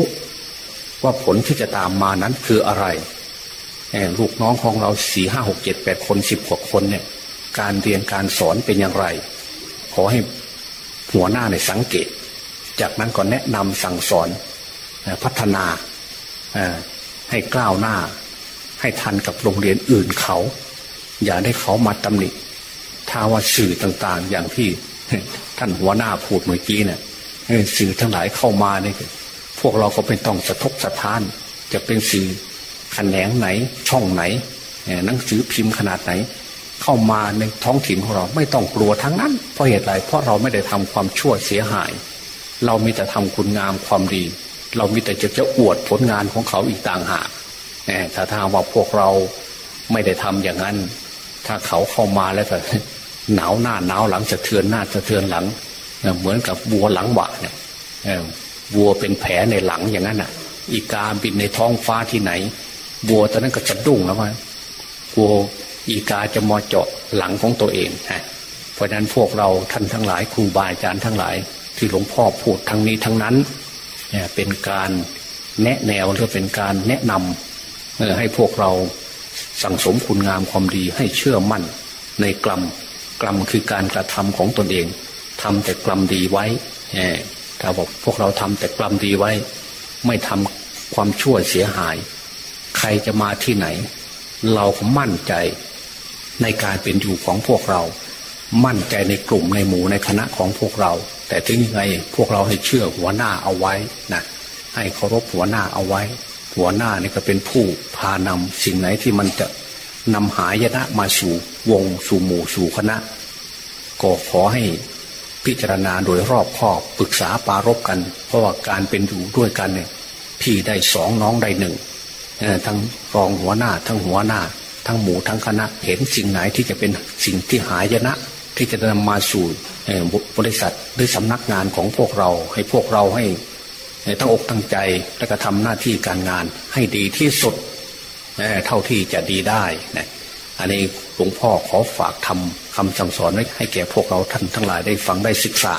ว่าผลที่จะตามมานั้นคืออะไรลูกน้องของเราสี่ห้าหกเจ็ดแปดคนสิบกว่าคนเนี่ย การเรียนการสอนเป็นอย่างไร ขอให้หัวหน้าในสังเกต จากนั้นก็แนะนำสั่งสอนพัฒนาให้กล้าวหน้า ให้ทันกับโรงเรียนอื่นเขา อย่าได้เขามาตำหนิ ถ้าว่าสื่อต่างๆ อย่างที่ท่านหัวหน้าพูดเมื่อกี้เนี่ยสื่อทั้งหลายเข้ามาเนี่ยพวกเราก็เป็นต้องสะทกสะท้าน จะเป็นสื่อแขนงไหนช่องไหนหนังสือพิมพ์ขนาดไหน เข้ามาในท้องถิ่นของเราไม่ต้องกลัวทั้งนั้น เพราะเหตุไรเพราะเราไม่ได้ทำความชั่วเสียหาย เรามีแต่ทำคุณงามความดี เรามีแต่จะจะอวดผลงานของเขาอีกต่างหากแต่ถ้าว่าพวกเราไม่ได้ทำอย่างนั้น ถ้าเขาเข้ามาแล้วก็ หนาวหน้าหนาวหลังจะเทือนหน้าจะเทือนหลังเหมือนกับวัวหลังหวะเนี่ยวัวเป็นแผลในหลังอย่างนั้นอะ อีกาบินในท้องฟ้าที่ไหนวัวตอนนั้นก็จะดุ้งแล้วว่าวัวอีกาจะมอเจาะหลังของตัวเองฮะเพราะนั้นพวกเราท่านทั้งหลายครูบาอาจารย์ทั้งหลาย ที่หลวงพ่อพูดทั้งนี้ทั้งนั้นเป็นการแนะแนวหรือเป็นการแนะนำให้พวกเราสั่งสมคุณงามความดีให้เชื่อมั่นในกรรม กรรมคือการกระทำของตนเองทำแต่กรรมดีไว้ถ้าบอกพวกเราทำแต่กรรมดีไว้ ไม่ทำความชั่วเสียหาย ใครจะมาที่ไหน เราก็มั่นใจในการเป็นอยู่ของพวกเรา มั่นใจในกลุ่มในหมู่ในคณะของพวกเรา แต่ถึงยังไงพวกเราให้เชื่อหัวหน้าเอาไว้นะให้เคารพหัวหน้าเอาไว้ หัวหน้านี่ก็เป็นผู้พานำสิ่งไหนที่มันจะ นำหายนะมาสู่วงสู่หมู่สู่คณะ ก็ขอให้พิจารณาโดยรอบคอบปรึกษาปารบกัน เพราะว่าการเป็นอยู่ด้วยกันเนี่ยพี่ได้สองน้องได้หนึ่งทั้งรองหัวหน้า ทั้งหัวหน้า ทั้งหมู่ทั้งคณะ เห็นสิ่งไหนที่จะเป็นสิ่งที่หายนะ ที่จะนำมาสู่บริษัทหรือสำนักงานของพวกเรา ให้พวกเราให้ตั้งอกตั้งใจและก็ทำหน้าที่การงานให้ดีที่สุด เท่าที่จะดีได้นะอันนี้หลวงพ่อขอฝากทำคำสั่งสอนไว้ให้แก่พวกเราท่านทั้งหลายได้ฟังได้ศึกษา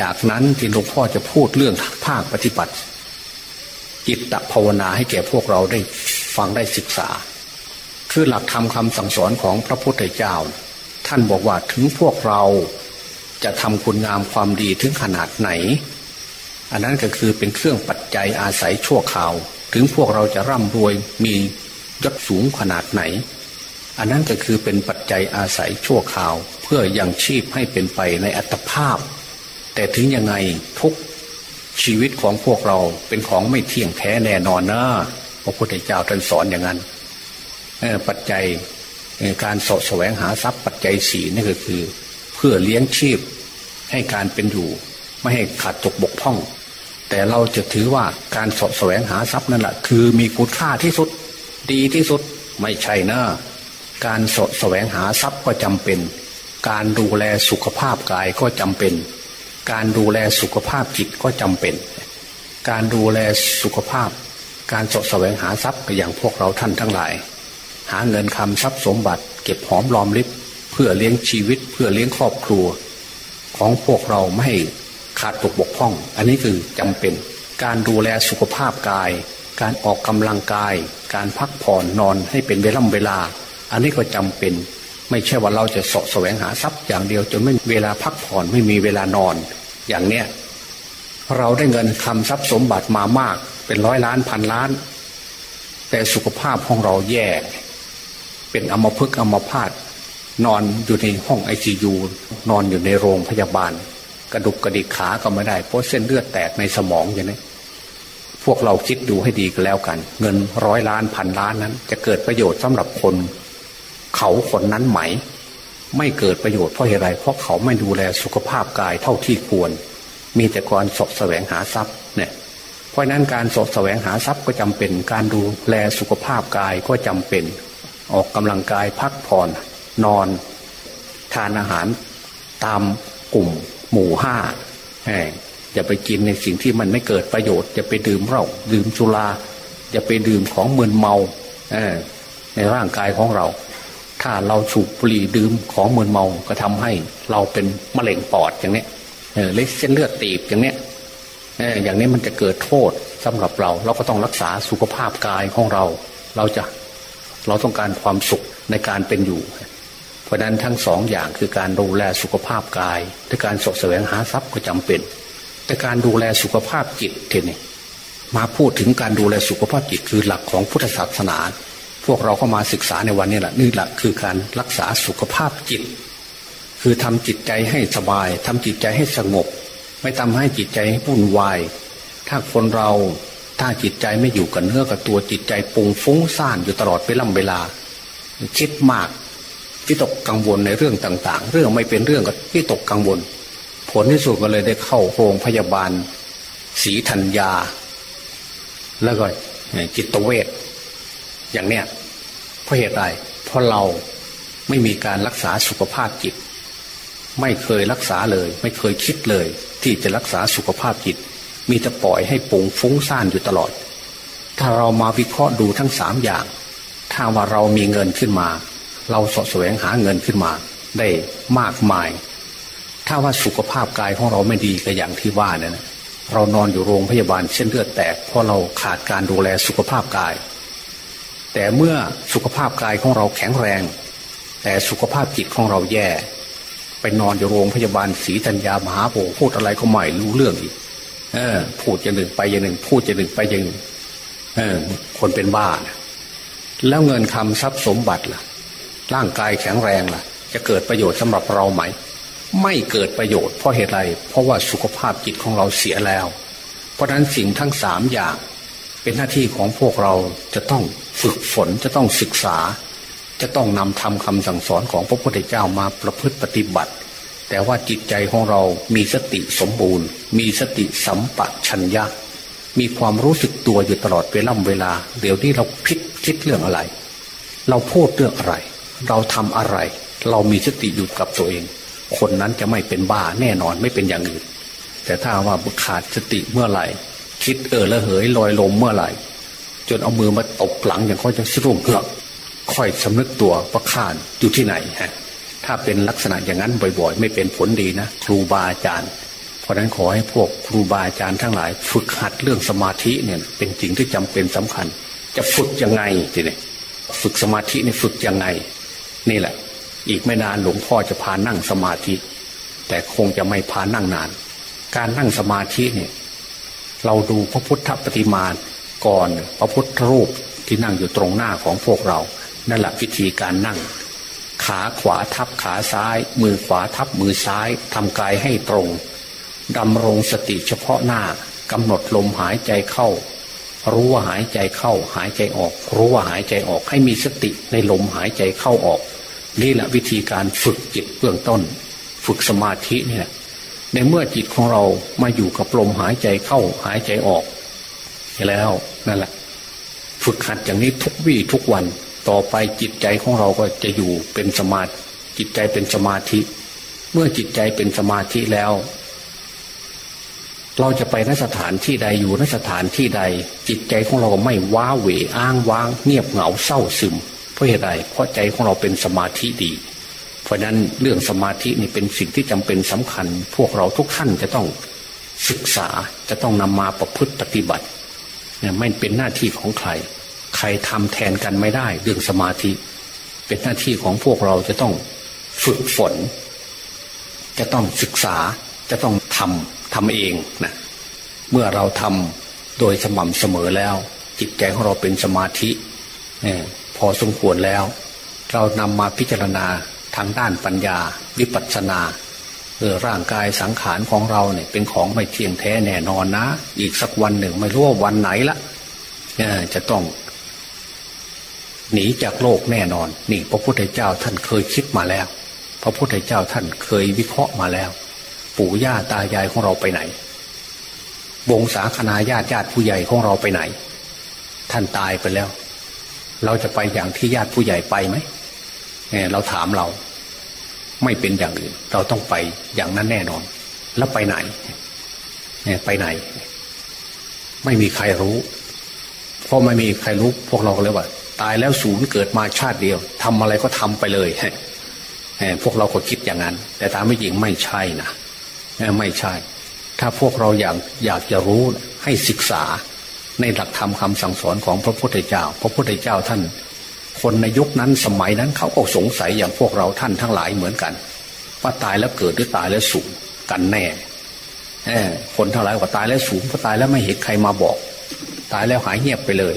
จากนั้นที่หลวงพ่อจะพูดเรื่องภาคปฏิบัติ จิตตภาวนาให้แก่พวกเราได้ฟังได้ศึกษา คือหลักธรรมคำสั่งสอนของพระพุทธเจ้า ท่านบอกว่าถึงพวกเราจะทำคุณงามความดีถึงขนาดไหน อันนั้นก็คือเป็นเครื่องปัจจัยอาศัยชั่วคราว ถึงพวกเราจะร่ำรวยมี ยศสูงขนาดไหน อันนั้นก็คือเป็นปัจจัยอาศัยชั่วคราว เพื่อยังชีพให้เป็นไปในอัตภาพ แต่ถึงยังไงทุกชีวิตของพวกเราเป็นของไม่เที่ยงแท้แน่นอนนะพระพุทธเจ้าท่านสอนอย่างนั้นปัจจัยการสะแสวงหาทรัพย์ปัจจัยสีนี่ก็คือ เพื่อเลี้ยงชีพให้การเป็นอยู่ ไม่ให้ขาดตกบกพร่อง แต่เราจะถือว่าการสะแสวงหาทรัพย์นั่นแหละคือมีคุณค่าที่สุด ดีที่สุดไม่ใช่นะการสะแสวงหาทรัพย์ก็จำเป็น การดูแลสุขภาพกายก็จำเป็น การดูแลสุขภาพจิตก็จำเป็น การดูแลสุขภาพ การสะแสวงหาทรัพย์ก็อย่างพวกเราท่านทั้งหลาย หาเงินคำทรัพย์สมบัติ เก็บหอมรอมริบเพื่อเลี้ยงชีวิตเพื่อเลี้ยงครอบครัว ของพวกเราไม่ขาดตกบกพร่อง อันนี้คือจำเป็น การดูแลสุขภาพกาย การออกกำลังกาย การพักผ่อนนอนให้เป็นเวลาเวลา อันนี้ก็จำเป็น ไม่ใช่ว่าเราจะสะแสวงหาทรัพย์อย่างเดียวจนไม่เวลาพักผ่อนไม่มีเวลานอน อย่างเนี้ยเราได้เงินคำทรัพย์สมบัติมามาก เป็นร้อยล้านพันล้าน แต่สุขภาพของเราแย่ เป็นอมพึกอมพาตนอนอยู่ในห้องไอซียูนอนอยู่ในโรงพยาบาล กระดุกกระดิกขาก็ไม่ได้เพราะเส้นเลือดแตกในสมองอย่างนี้ พวกเราคิดดูให้ดีก็แล้วกัน เงินร้อยล้านพันล้านนั้น จะเกิดประโยชน์สำหรับคน เขาคนนั้นไหม ไม่เกิดประโยชน์เพราะเหตุไรเพราะเขาไม่ดูแลสุขภาพกายเท่าที่ควร มีแต่การสดแสวงหาทรัพย์เนี่ยเพราะนั้นการสดแสวงหาทรัพย์ก็จำเป็น การดูแลสุขภาพกายก็จำเป็น ออกกำลังกายพักผ่อนนอน ทานอาหารตามกลุ่มหมู่ห้า อย่าไปกินในสิ่งที่มันไม่เกิดประโยชน์อย่าไปดื่มเหล้าดื่มสุราอย่าไปดื่มของมึนเมาในร่างกายของเรา ถ้าเราสูบบุหรี่ดื่มของมึนเมาก็ทำให้เราเป็นมะเร็งปอดอย่างนี้เล็กเส้นเลือดตีบอย่างนี้อย่างนี้มันจะเกิดโทษสำหรับเรา เราก็ต้องรักษาสุขภาพกายของเรา เราจะเราต้องการความสุขในการเป็นอยู่ เพราะนั้นทั้งสองอย่างคือการดูแลสุขภาพกายและการสกแสวงหาทรัพย์ก็จำเป็น แต่การดูแลสุขภาพจิตเทนี่มาพูดถึงการดูแลสุขภาพจิตคือหลักของพุทธศาสนา พวกเราก็มาศึกษาในวันนี้แหละนี่แหละคือการรักษาสุขภาพจิต คือทำจิตใจให้สบายทำจิตใจให้สงบ ไม่ทำให้จิตใจวุ่นวาย ถ้าคนเราถ้าจิตใจไม่อยู่กับเนื้อกับตัวจิตใจปุงฟุ้งซ่านอยู่ตลอดเวลาเวลา คิดมากที่ตกกังวลในเรื่องต่าง ๆ เรื่องไม่เป็นเรื่องก็ที่ตกกังวล ผลที่สุดก็เลยได้เข้าโรงพยาบาลศรีธัญญา แล้วก็จิตเวชอย่างเนี้ยเพราะเหตุใดเพราะเราไม่มีการรักษาสุขภาพจิต ไม่เคยรักษาเลย ไม่เคยคิดเลย ที่จะรักษาสุขภาพจิต มีแต่ปล่อยให้ปุ่งฟุ้งซ่านอยู่ตลอด ถ้าเรามาวิเคราะห์ดูทั้งสามอย่าง ถ้าว่าเรามีเงินขึ้นมา เราสะแสวงหาเงินขึ้นมา ได้มากมาย ถ้าว่าสุขภาพกายของเราไม่ดีก็อย่างที่ว่าเนี่ยนเรานอนอยู่โรงพยาบาลเส้นเลือดแตกเพราะเราขาดการดูแลสุขภาพกาย แต่เมื่อสุขภาพกายของเราแข็งแรง แต่สุขภาพจิตของเราแย่ ไปนอนอยู่โรงพยาบาลศรีธัญญามหาโพพูดอะไรก็ไม่รู้เรื่องอีกเออ พูดอย่างหนึ่งไปอย่างหนึ่ง พูดอย่างหนึ่งไปอย่างหนึ่งเออ คนเป็นบ้านะแล้วเงินคำทรัพย์สมบัติล่ะ ร่างกายแข็งแรงล่ะ จะเกิดประโยชน์สำหรับเราไหม ไม่เกิดประโยชน์เพราะเหตุไรเพราะว่าสุขภาพจิตของเราเสียแล้ว เพราะนั้นสิ่งทั้งสามอย่าง เป็นหน้าที่ของพวกเราจะต้องฝึกฝนจะต้องศึกษา จะต้องนำทำคำสั่งสอนของพระพุทธเจ้ามาประพฤติปฏิบัติ แต่ว่าจิตใจของเรามีสติสมบูรณ์ มีสติสัมปชัญญะมีความรู้สึกตัวอยู่ตลอดเวล่ำเวลา เดี๋ยวนี้เราคิดคิดเรื่องอะไร เราพูดเรื่องอะไร เราทำอะไร เรามีสติอยู่กับตัวเอง คนนั้นจะไม่เป็นบ้าแน่นอนไม่เป็นอย่างอื่น แต่ถ้าว่าขาดสติเมื่อไหร่ คิดเออละเหยลอยลมเมื่อไหร่ จนเอามือมาตบหลังอย่างเขาจะสรุ่มเหือกค่อยสำนึกตัวประคานอยู่ที่ไหนฮะถ้าเป็นลักษณะอย่างนั้นบ่อย ๆ ไม่เป็นผลดีนะครูบาอาจารย์ เพราะนั้นขอให้พวกครูบาอาจารย์ทั้งหลาย ฝึกหัดเรื่องสมาธิเนี่ยเป็นสิ่งที่จำเป็นสำคัญ จะฝึกยังไงทีนี้ฝึกสมาธินี่ฝึกยังไง นี่แหละ อีกไม่นานหลวงพ่อจะพานั่งสมาธิ แต่คงจะไม่พานั่งนาน การนั่งสมาธิเนี่ยเราดูพระพุทธปฏิมาก่อนพระพุทธรูปที่นั่งอยู่ตรงหน้าของพวกเรา นั่นแหละวิธีการนั่ง ขาขวาทับขาซ้าย มือขวาทับมือซ้ายทำกายให้ตรงดำรงสติเฉพาะหน้ากำหนดลมหายใจเข้า รู้ว่าหายใจเข้า หายใจออก รู้ว่าหายใจออกให้มีสติในลมหายใจเข้าออก นี่แหละวิธีการฝึกจิตเบื้องต้น ฝึกสมาธิเนี่ยในเมื่อจิตของเรามาอยู่กับลมหายใจเข้าหายใจออกแล้วนั่นแหละ ฝึกหัดอย่างนี้ทุกวี่ทุกวันต่อไปจิตใจของเราก็จะอยู่เป็นสมาธิจิตใจเป็นสมาธิ เมื่อจิตใจเป็นสมาธิแล้ว เราจะไปนสถานที่ใดอยู่นสถานที่ใด จิตใจของเราไม่ว้าเหวอ้างว้าง เงียบเหงาเศร้าซึม ราะเหตุใดเพราะใจของเราเป็นสมาธิดี เพราะนั้นเรื่องสมาธินี่เป็นสิ่งที่จำเป็นสำคัญ พวกเราทุกท่านจะต้องศึกษาจะต้องนำมาประพฤติปฏิบัติเนี่ยไม่เป็นหน้าที่ของใคร ใครทำแทนกันไม่ได้ เรื่องสมาธิ เป็นหน้าที่ของพวกเราจะต้องฝึกฝน จะต้องศึกษาจะต้องทำทำเองนะเมื่อเราทำโดยสม่ำเสมอแล้ว จิตใจของเราเป็นสมาธิ พอสมควรแล้ว เรานำมาพิจารณาทางด้านปัญญา วิปัสสนาเออร่างกายสังขารของเราเนี่ยเป็นของไม่เที่ยงแท้แน่นอนนะ อีกสักวันหนึ่งไม่รู้ว่าวันไหนละจะต้อง หนีจากโลกแน่นอน นี่พระพุทธเจ้าท่านเคยคิดมาแล้ว พระพุทธเจ้าท่านเคยวิเคราะห์มาแล้ว ปู่ย่าตายายของเราไปไหน วงศาคณาญาติญาติผู้ใหญ่ของเราไปไหน ท่านตายไปแล้ว เราจะไปอย่างที่ญาติผู้ใหญ่ไปไหมเนี่ยเราถามเรา ไม่เป็นอย่างอื่น เราต้องไปอย่างนั้นแน่นอน แล้วไปไหนเนี่ยไปไหน ไม่มีใครรู้เพราะไม่มีใครรู้ พวกเราเลยว่า ตายแล้วศูนย์เกิดมาชาติเดียวทำอะไรก็ทำไปเลยพวกเราก็คิดอย่างนั้น แต่ตามไม่จริงไม่ใช่นะไม่ใช่ ถ้าพวกเราอยากอยากจะรู้ให้ศึกษา ในหลักธรรมคาสั่งสอนของพระพุทธเจ้า พระพุทธเจ้าท่าน คนในยุคนั้นสมัยนั้นเขาก็สงสัยอย่างพวกเราท่านทั้งหลายเหมือนกัน ว่าตายแล้วเกิดหรือตายแล้วสูงกันแน่คนทั้งหลายว่าตายแล้วสูงพอตายแล้วไม่เห็นใครมาบอก ตายแล้วหายเงียบไปเลย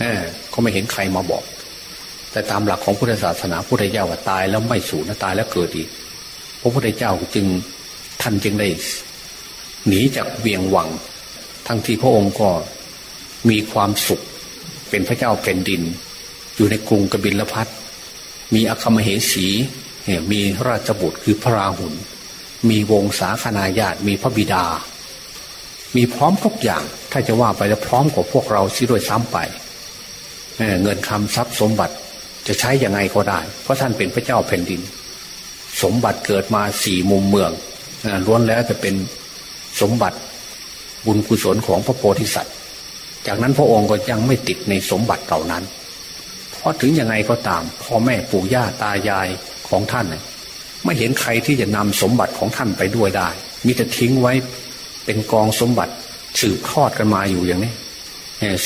เอเขาไม่เห็นใครมาบอก แต่ตามหลักของพุทธศาสนาพุทธเจ้าว่าตายแล้วไม่สูญนะตายแล้วเกิดอีกพระพุทธเจ้าจึงท่านจึงได้หนีจากเวียงวัง ทั้งที่พระองค์ก็มีความสุข เป็นพระเจ้าแผ่นดิน อยู่ในกรุงกบิลพัทมีอัคมเหสีมีราชบุตรคือพระราหุลมีวงศาคณาญาติมีพระบิดา มีพร้อมทุกอย่าง ถ้าจะว่าไปแล้วพร้อมกว่าพวกเราซิด้วยซ้ำไปเเงินคำทรัพย์สมบัติจะใช้ยังไงก็ได้ เพราะท่านเป็นพระเจ้าแผ่นดิน สมบัติเกิดมาสี่มุมเมืองล้วนแล้วจะเป็นสมบัติ บุญกุศลของพระโพธิสัตว์ จากนั้นพระองค์ก็ยังไม่ติดในสมบัติเหล่านั้น เพราะถึงยังไงก็ตามพ่อแม่ปู่ย่าตายายของท่านไม่เห็นใครที่จะนำสมบัติของท่านไปด้วยได้ มีแต่ทิ้งไว้เป็นกองสมบัติสืบทอดกันมาอยู่อย่างนี้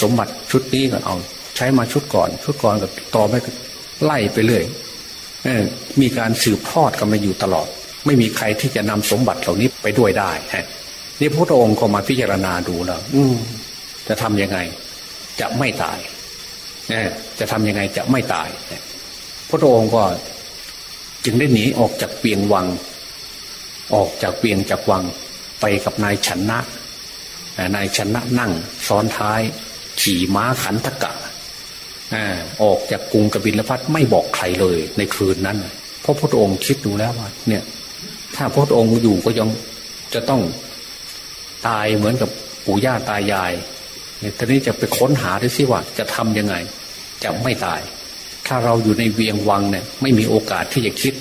สมบัติชุดนี้ก็เอา ใช้มาชุดก่อน ชุดก่อนก็ต่อไปไล่ไปเรื่อยมีการสืบทอดกันมาอยู่ตลอด ไม่มีใครที่จะนำสมบัติเหล่านี้ไปด้วยได้ นี่พระองค์ก็มาพิจารณาดูแล้วอืจะทำยังไง จะไม่ตายเนี่ยจะทำยังไงจะไม่ตายพระองค์ก็จึงได้หนีออกจากเปียงวัง ออกจากเปียงจากวังไปกับนายชนะนายชนะนั่งซ้อนท้าย ขี่ม้าขันตะกะออกจากกรุงกบิลพัทไม่บอกใครเลยในคืนนั้น เพราะพระองค์คิดดูแล้วว่า เนี่ย ถ้าพระองค์อยู่ก็ยังจะต้อง ตายเหมือนกับปู่ย่าตายายเนี่ยตอนนี้จะไปค้นหาดูสิว่าจะทํำยังไง จะไม่ตาย ถ้าเราอยู่ในเวียงวังเนี่ยไม่มีโอกาสที่จะคิด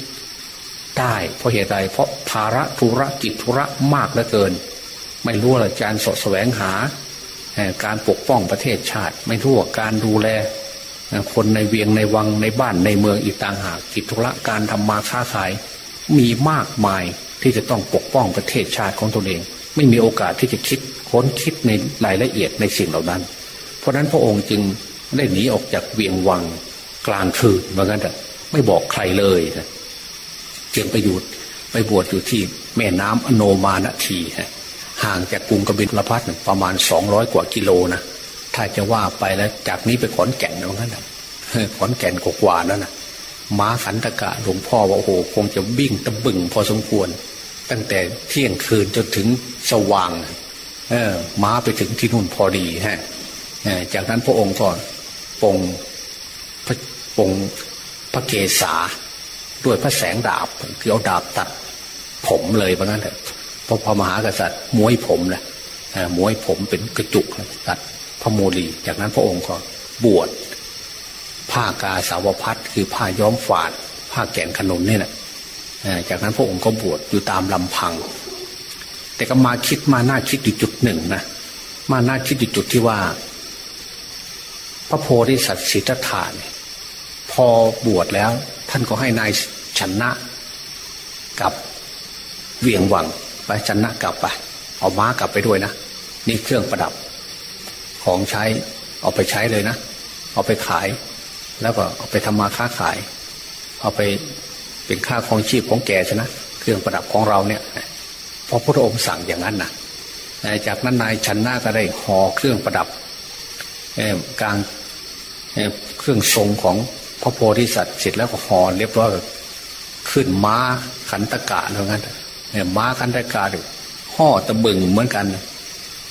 ได้เพราะเหตุใดเพราะภาระธุระกิจธุระมากเหลือเกิน ไม่รู้ว่าการสดแสวงหา การปกป้องประเทศชาติ ไม่รู้ว่าการดูแล คนในเวียงในวังในบ้านในเมืองอีกต่างหากกิจธุระการทำมาค้าขาย มีมากมายที่จะต้องปกป้องประเทศชาติของตนเอง ไม่มีโอกาสที่จะคิดค้นคิดในรายละเอียดในสิ่งเหล่านั้น เพราะนั้นพระองค์จึงได้หนีออกจากเวียงวังกลางคืนเหมือนกันแต่ไม่บอกใครเลยนะจึงไปอยู่ไปบวชอยู่ที่แม่น้ำอโนมาณทีฮะห่างจากกรุงกบิลพัทประมาณสองร้อยกว่ากิโลนะถ้าจะว่าไปแล้วจากนี้ไปขอนแก่นเหมือนกันขอนแก่นกว่านั่นนะม้าขันตะกะหลวงพ่อว่าโอ้โหคงจะบิ่งตะบึงพอสมควร ตั้งแต่เที่ยงคืนจนถึงสว่างเออม้าไปถึงที่นู่นพอดีฮะจากนั้นพระองค์ก็ปงพระปงพระเกศาด้วยพระแสงดาบคือเอาดาบตัดผมเลยเพราะงั้นเถอะพระพมหากษัตริย์ม้วยผมนะม้วยผมเป็นกระจุกตัดพระโมลี จากนั้นพระองค์ก็บวชผ้ากาสาวพัดคือผ้าย้อมฝาด ผ้าแก่นขนนนี่แหละ จากนั้นพระองค์ก็บวชอยู่ตามลำพัง แต่ก็มาคิดมาหน้าคิดอยู่จุดหนึ่งนะมาหน้าคิดอยู่จุดที่ว่า พระโพธิสัตว์สิทธัตถะเนี่ยพอบวชแล้ว ท่านก็ให้นายชนะกับเวียงวังไปชนะกลับไปเอาม้ากลับไปด้วยนะนี่เครื่องประดับ ของใช้เอาไปใช้เลยนะเอาไปขาย แล้วก็เอาไปทำมาค้าขาย เอาไป เป็นค่าของชีพของแกชนะเครื่องประดับของเราเนี่ยพระพุทธองค์สั่งอย่างนั้นนะจากนั้นนายชันนาก็ได้ห่อเครื่องประดับกลางเครื่องทรงของพระโพธิสัตว์เสร็จแล้วก็ห่อเรียบร้อยขึ้นม้าขันตะกะเหมือนกันม้าขันตะกะห่อตะบึงเหมือนกัน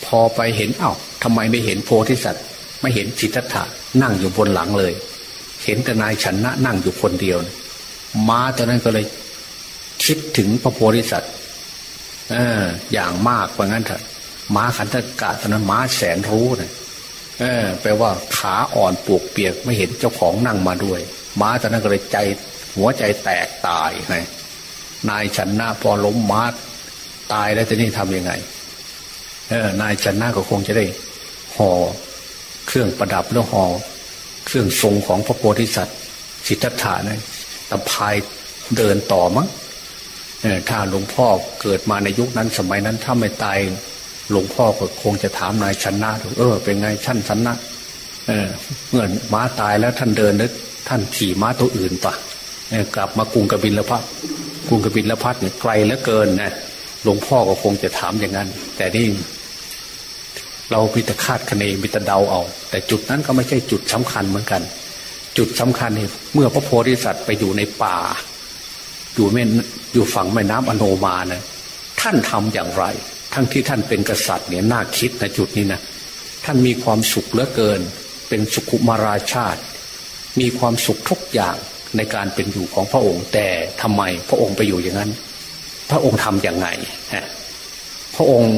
พอไปเห็นเอา้าทำไมไม่เห็นโพธิสัตว์ ไม่เห็นจิตตถะนั่งอยู่บนหลังเลย เห็นแต่นายชันนะนั่งอยู่คนเดียว ม้าตอนนั้นก็เลยคิดถึงพระโพธิสัตว์อย่างมากว่างั้นเถอะม้าขันธกะตอนนั้นม้าแสนรู้นะเออแปลว่าขาอ่อนปวกเปียกไม่เห็นเจ้าของนั่งมาด้วย ม้าตอนนั้นก็เลยใจหัวใจแตกตายนะนายชนนะพอล้มม้าตายแล้วจะนี่ทำยังไง เออนายชนะก็คงจะได้ห่อเครื่องประดับแล้วห่อเครื่องทรงของพระโพธิสัตว์สิทธัตถะนะ ตะพายเดินต่อมั้งถ้าหลวงพ่อเกิดมาในยุคนั้นสมัยนั้นถ้าไม่ตายหลวงพ่อก็คงจะถามนายชนะเออเป็นไงชั้นชนะเออเมื่อม้าตายแล้วท่านเดินนึกท่านขี่ม้าตัวอื่นปะกลับมากรุงกบินละพัดกรุงกบินละพัดเนี่ยไกลเหลือเกินนะหลวงพ่อก็คงจะถามอย่างนั้น แต่นี่เราพิจคาดคะเนมิตรเดาเอา แต่จุดนั้นก็ไม่ใช่จุดสำคัญเหมือนกัน จุดสำคัญนี่เมื่อพระโพธิสัตว์ไปอยู่ในป่า อยู่แม่อยู่ฝั่งแม่น้ำอโนมานะท่านทำอย่างไร ทั้งที่ท่านเป็นกษัตริย์เนี่ยน่าคิดนะจุดนี้นะท่านมีความสุขเหลือเกิน เป็นสุขุมาราชาติ มีความสุขทุกอย่างในการเป็นอยู่ของพระองค์ แต่ทำไมพระองค์ไปอยู่อย่างนั้น พระองค์ทำอย่างไงฮะพระองค์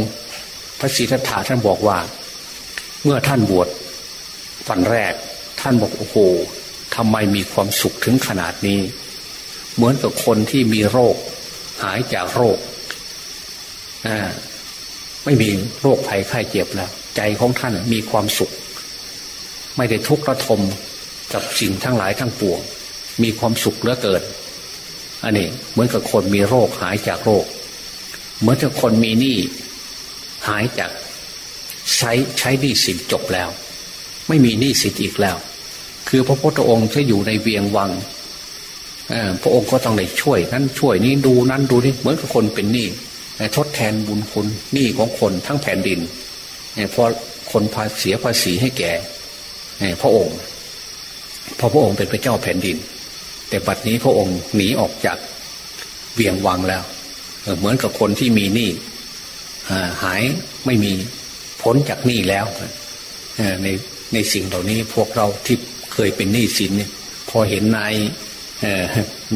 พระศรีทัตถาท่านบอกว่า เมื่อท่านบวชฝันแรก ท่านบอกโอ้โห ทำไมมีความสุขถึงขนาดนี้ เหมือนกับคนที่มีโรค หายจากโรคอ่าไม่มีโรคภัยไข้เจ็บแล้ว ใจของท่านมีความสุข ไม่ได้ทุกข์ระทมกับสิ่งทั้งหลายทั้งปวง มีความสุขเหลือเกินอันนี้เหมือนกับคนมีโรคหายจากโรค เหมือนกับคนมีหนี้หายจากใช้ใช้หนี้สินจบแล้ว ไม่มีหนี้สินอีกแล้ว คือพระพุทธองค์ที่อยู่ในเวียงวังพระองค์ก็ต้องได้ช่วยนั้นช่วยนี้ดูนั้นดูนี่เหมือนกับคนเป็นหนี้ทดแทนบุญคุณหนี้ของคนทั้งแผ่นดินพราะคนพาเสียภาษีให้แก่พระองค์พอพระองค์เป็นพระเจ้าแผ่นดิน แต่บัดนี้พระองค์หนีออกจากเวียงวังแล้วเหมือนกับคนที่มีหนี้หายไม่มีพ้นจากหนี้แล้วในในสิ่งเหล่านี้พวกเราที่ เคยเป็นหนี้สินเนี่ยพอเห็นนาย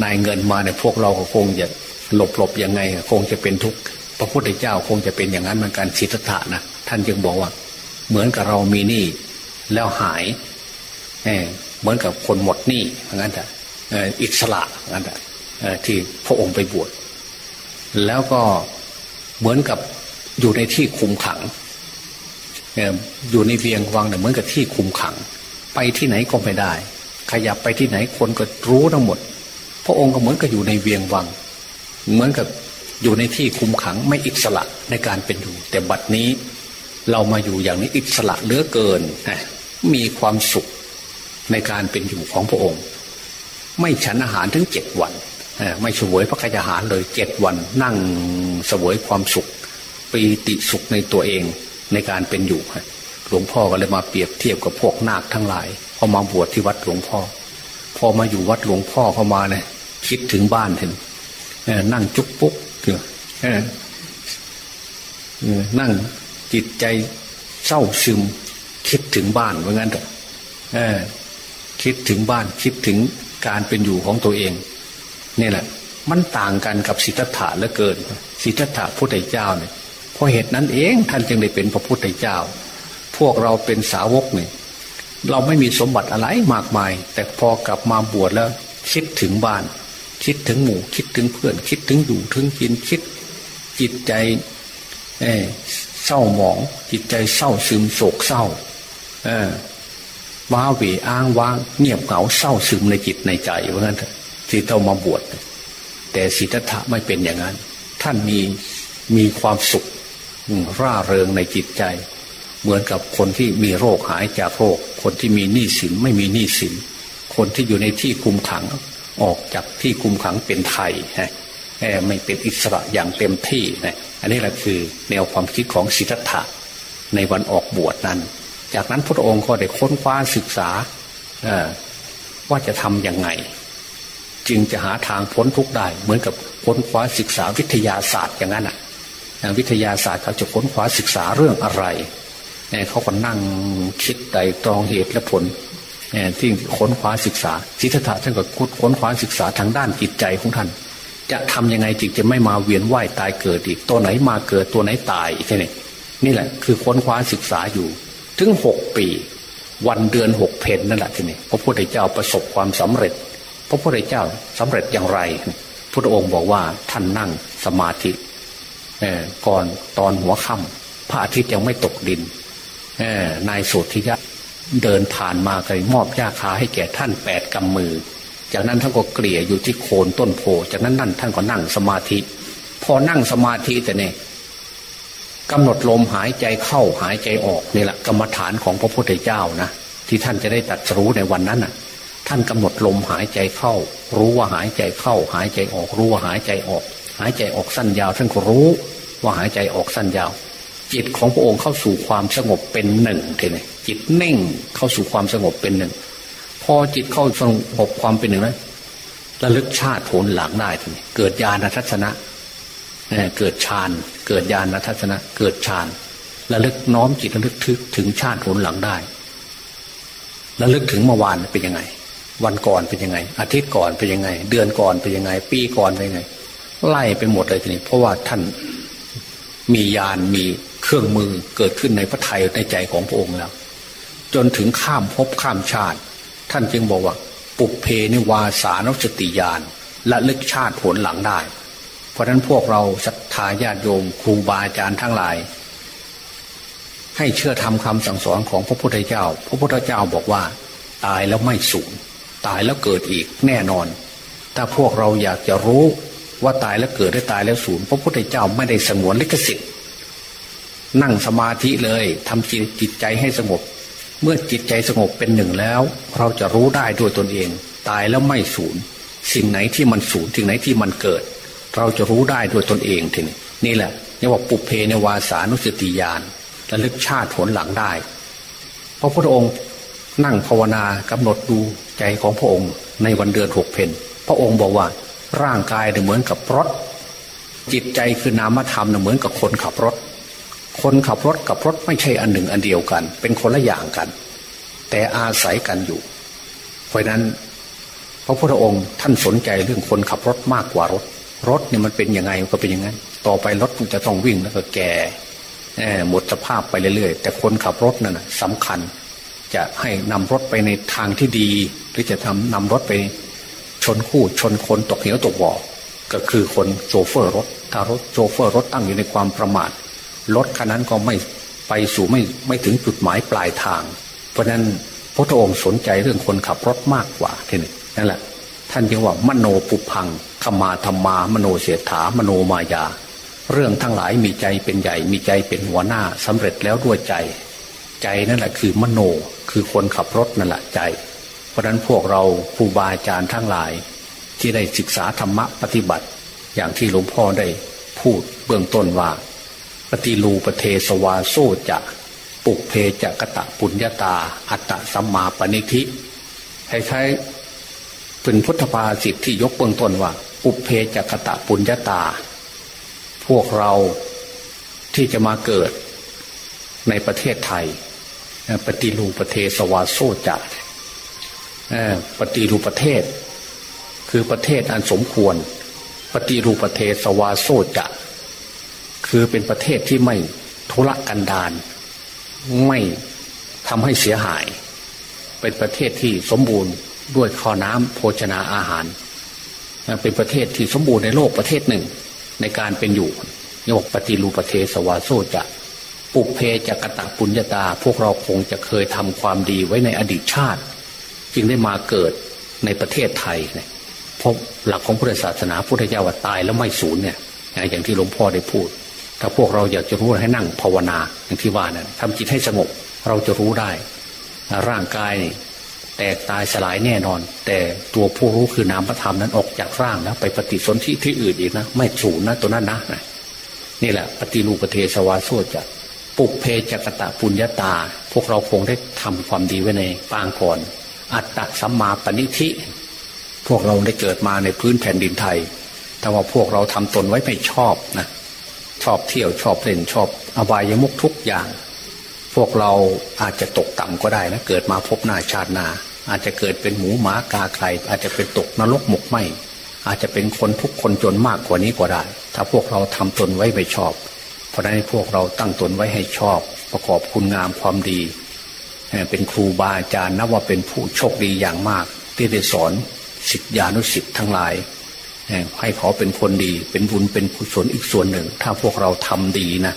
นายเงินมาเนี่ยพวกเราก็คงจะหลบหลบยังไง คงจะเป็นทุกข์พระพุทธเจ้าคงจะเป็นอย่างนั้นเหมือนกันสิทธะนะท่านจึงบอกว่า เหมือนกับเรามีหนี้แล้วหายเหมือนกับคนหมดหนี้งั้นแต่อิสระงั้นแต่ที่พระองค์ไปบวชแล้วก็เหมือนกับอยู่ในที่คุมขังอยู่ในเวียงวังเนี่ยเหมือนกับที่คุมขัง ไปที่ไหนก็ไม่ได้ ขยับไปที่ไหนคนก็รู้ทั้งหมด พระองค์ก็เหมือนกับอยู่ในเวียงวัง เหมือนกับอยู่ในที่คุมขังไม่อิสระในการเป็นอยู่ แต่บัดนี้เรามาอยู่อย่างนี้อิสระเหลือเกินมีความสุขในการเป็นอยู่ของพระองค์ ไม่ฉันอาหารถึงเจ็ดวันไม่เสวยพระกายาหารเลยเจ็ดวัน นั่งเสวยความสุขปีติสุขในตัวเองในการเป็นอยู่ หลวงพ่อก็เลยมาเปรียบเทียบกับพวกนาคทั้งหลายพอมาบวชที่วัดหลวงพ่อ พอมาอยู่วัดหลวงพ่อเข้ามาเนี่ยคิดถึงบ้านเห็นนั่งจุกปุ๊กเถื่อนั่งจิตใจเศร้าซึม คิดถึงบ้านว่างั้นเถอะคิดถึงบ้านคิดถึงการเป็นอยู่ของตัวเองนี่แหละ มันต่างกันกับสิทธัตถะเหลือเกินสิทธัตถะพุทธเจ้าเนี่ยเพราะเหตุนั้นเองท่านจึงได้เป็นพระพุทธเจ้า วกเราเป็นสาวกเนี่ยเราไม่มีสมบัติอะไรมากมาย แต่พอกลับมาบวชแล้ว คิดถึงบ้าน คิดถึงหมู่ คิดถึงเพื่อน คิดถึงอยู่ถึงกินคิด จิตใจเศร้าหมอง จิตใจเศร้าซึมโศกเศร้าว้าเหวอ้างว้างเงียบเหงาเศร้าซึมในจิตในใจว่างั้นที่ต้องมาบวชแต่สิทธัตถะไม่เป็นอย่างนั้น ท่านมีมีความสุขร่าเริงในจิตใจ เหมือนกับคนที่มีโรคหายจากโรค คนที่มีหนี้สินไม่มีหนี้สิน คนที่อยู่ในที่คุมขังออกจากที่คุมขังเป็นไทยฮะไม่เป็นอิสระอย่างเต็มที่นะอันนี้แหละคือแนวความคิดของสิทธัตถะในวันออกบวชนั้น จากนั้นพระองค์ก็ได้ค้นคว้าศึกษาว่าจะทำยังไง จึงจะหาทางพ้นทุกข์ได้ เหมือนกับค้นคว้าศึกษาวิทยาศาสตร์อย่างนั้นอะวิทยาศาสตร์เขาจะค้นคว้าศึกษาเรื่องอะไร เขาก็นั่งคิดไต่ตรองเหตุและผลที่ค้นคว้าศึกษาสิทธัตถะท่านก็ค้นคว้าศึกษาทางด้านจิตใจของท่าน จะทำยังไงจึงจะไม่มาเวียนว่ายตายเกิดอีก ตัวไหนมาเกิดตัวไหนตายอีกนี่นี่แหละ คือค้นคว้าศึกษาอยู่ ถึงหกปี วันเดือนหกเพนนั่นแหละทีนี้พระพุทธเจ้าประสบความสำเร็จ พระพุทธเจ้าสำเร็จอย่างไรพระองค์บอกว่าท่านนั่งสมาธิก่อนตอนหัวค่ำพระอาทิตย์ยังไม่ตกดิน นายสุธิยะเดินผ่านมาเคยมอบยาคาให้แก่ท่านแปดกำมือ จากนั้นท่านก็เกลี่ยอยู่ที่โคนต้นโพจากนั้นนั่นท่านก็นั่งสมาธิ พอนั่งสมาธิแต่เนี่ยกำหนดลมหายใจเข้าหายใจออกนี่แหละกรรมฐานของพระพุทธเจ้านะที่ท่านจะได้ตัดรู้ในวันนั้นน่ะ ท่านกำหนดลมหายใจเข้า รู้ว่าหายใจเข้า หายใจออกรู้ว่าหายใจออก หายใจออกสั้นยาวท่านก็รู้ว่าหายใจออกสั้นยาว จิตของพระองค์เข้าสู่ความสงบเป็นหนึ่งทีนี้จิตนิ่งเข้าสู่ความสงบเป็นหนึ่ง พอจิตเข้าสงบความเป็นหนึ่งแล้วระลึกชาติผลหลังได้ทีนี้เกิดญาณทัศนะเกิดฌาน เกิดญาณทัศนะ เกิดฌานระลึกน้อมจิตระลึกทึกถึงชาติผลหลังได้ระลึกถึงเมื่อวานเป็นยังไง วันก่อนเป็นยังไง อาทิตย์ก่อนเป็นยังไง เดือนก่อนเป็นยังไง ปีก่อนเป็นยังไง ไล่ไปหมดเลยทีนี้เพราะว่าท่าน มียานมีเครื่องมือเกิดขึ้นในพระไทยในใจของพระองค์แล้ว จนถึงข้ามภพข้ามชาติ ท่านจึงบอกว่า ปุเพนิวาสานสติญาณและลึกชาติผลหลังได้ เพราะนั้นพวกเราศรัทธาญาติโยมครูบาอาจารย์ทั้งหลาย ให้เชื่อทำคำสั่งสอนของพระพุทธเจ้า พระพุทธเจ้าบอกว่า ตายแล้วไม่สูญตายแล้วเกิดอีกแน่นอน ถ้าพวกเราอยากจะรู้ ว่าตายแล้วเกิดได้ตายแล้วสูญพระพุทธเจ้าไม่ได้สงวนลิขสิทธิ์นั่งสมาธิเลยทำจิตใจให้สงบ เมื่อจิตใจสงบเป็นหนึ่งแล้ว เราจะรู้ได้ด้วยตนเอง ตายแล้วไม่สูญสิ่งไหนที่มันสูญสิ่งไหนที่มันเกิด เราจะรู้ได้ด้วยตนเองทีนี้นี่แหละเรียกว่าปุเพในวาสานุสติญาณระลึกชาติผลหลังได้พระพุทธองค์นั่งภาวนากำหนดดูใจของพระองค์ในวันเดือนหกเพนพระองค์บอกว่า ร่างกายเนี่ยเหมือนกับรถ จิตใจคือนามธรรมเหมือนกับคนขับรถ คนขับรถกับรถไม่ใช่อันหนึ่งอันเดียวกัน เป็นคนละอย่างกัน แต่อาศัยกันอยู่ เพราะนั้นพระพุทธองค์ท่านสนใจเรื่องคนขับรถมากกว่ารถ รถเนี่ยมันเป็นยังไงก็เป็นอย่างนั้น ต่อไปรถมันจะต้องวิ่งแล้วก็แก่หมดสภาพไปเรื่อยๆ แต่คนขับรถนั่นสำคัญ จะให้นำรถไปในทางที่ดี หรือจะทำนำรถไป ชนคู่ชนคนตกเหวตกบ่อก็คือคนโชเฟอร์รถถ้ารถโชเฟอร์รถตั้งอยู่ในความประมาทรถคันนั้นก็ไม่ไปสู่ไม่ไม่ถึงจุดหมายปลายทาง เพราะนั้นพระองค์สนใจเรื่องคนขับรถมากกว่าทีนี้นั่นแหละ ท่านจึงว่ามโนปุพังขมาธรรมามโนเสถามโนมายา เรื่องทั้งหลายมีใจเป็นใหญ่มีใจเป็นหัวหน้าสำเร็จแล้วด้วยใจ ใจนั่นแหละคือมโนคือคนขับรถนั่นแหละใจ เพราะนั้นพวกเราครูบาอาจารย์ทั้งหลาย ที่ได้ศึกษาธรรมะปฏิบัติ อย่างที่หลวงพ่อได้พูดเบื้องต้นว่า ปฏิรูปเทสวาโซจะปุกเพจะกะตะปุญญาตา อัตตะสัมมาปณิธิคล้ายๆเป็นพุทธภาษิตที่ยกเบื้องต้นว่า ปุเพจะกะตะปุญญาตา พวกเราที่จะมาเกิดในประเทศไทยปฏิรูปเทสวาโซจะ ปฏิรูปประเทศ คือประเทศอันสมควร ปฏิรูปประเทศสวาโซจะคือเป็นประเทศที่ไม่ทุรกันดารไม่ทำให้เสียหาย เป็นประเทศที่สมบูรณ์ด้วยข้อน้ำโภชนาอาหาร เป็นประเทศที่สมบูรณ์ในโลกประเทศหนึ่งในการเป็นอยู่ยกปฏิรูปประเทศสวาโซจะปุเพจักตะปุญญาตา พวกเราคงจะเคยทำความดีไว้ในอดีตชาติ จึงได้มาเกิดในประเทศไทยเนี่ยเพราะหลักของพุทธศาสนาพุทธเจ้าว่าตายแล้วไม่สูญเนี่ยอย่างที่หลวงพ่อได้พูด ถ้าพวกเราอยากจะรู้ให้นั่งภาวนาอย่างที่ว่านะทำจิตให้สงบเราจะรู้ได้ ร่างกายแตกตายสลายแน่นอน แต่ตัวผู้รู้คือนามธรรมนั้นออกจากร่างแล้วไปปฏิสนธิที่อื่นอีกนะ ไม่สูญนะตัวนั้นนะนี่แหละปฏิรูปเทสวาโซจะปุกเพจักตะปุญญาตา พวกเราคงได้ทำความดีไว้ในปางก่อน อัตตะสัมมาปณิธิ พวกเราได้เกิดมาในพื้นแผ่นดินไทย แต่ว่าพวกเราทำตนไว้ไม่ชอบนะชอบเที่ยวชอบเล่นชอบอบายมุกทุกอย่าง พวกเราอาจจะตกต่ำก็ได้นะเกิดมาพบหน้าชาตินา อาจจะเกิดเป็นหมูหมากาไก่อาจจะเป็นตกนรกหมกไหมอาจจะเป็นคนทุกคนจนมากกว่านี้ก็ได้ ถ้าพวกเราทำตนไว้ไม่ชอบ เพราะนั้นพวกเราตั้งตนไว้ให้ชอบ ประกอบคุณงามความดี เป็นครูบาอาจารย์นับว่าเป็นผู้โชคดีอย่างมาก ที่ได้สอนสิทธิานุสิทธิ์ทั้งหลาย ให้เขาเป็นคนดี เป็นบุญเป็นกุศลอีกส่วนหนึ่ง ถ้าพวกเราทำดีนะ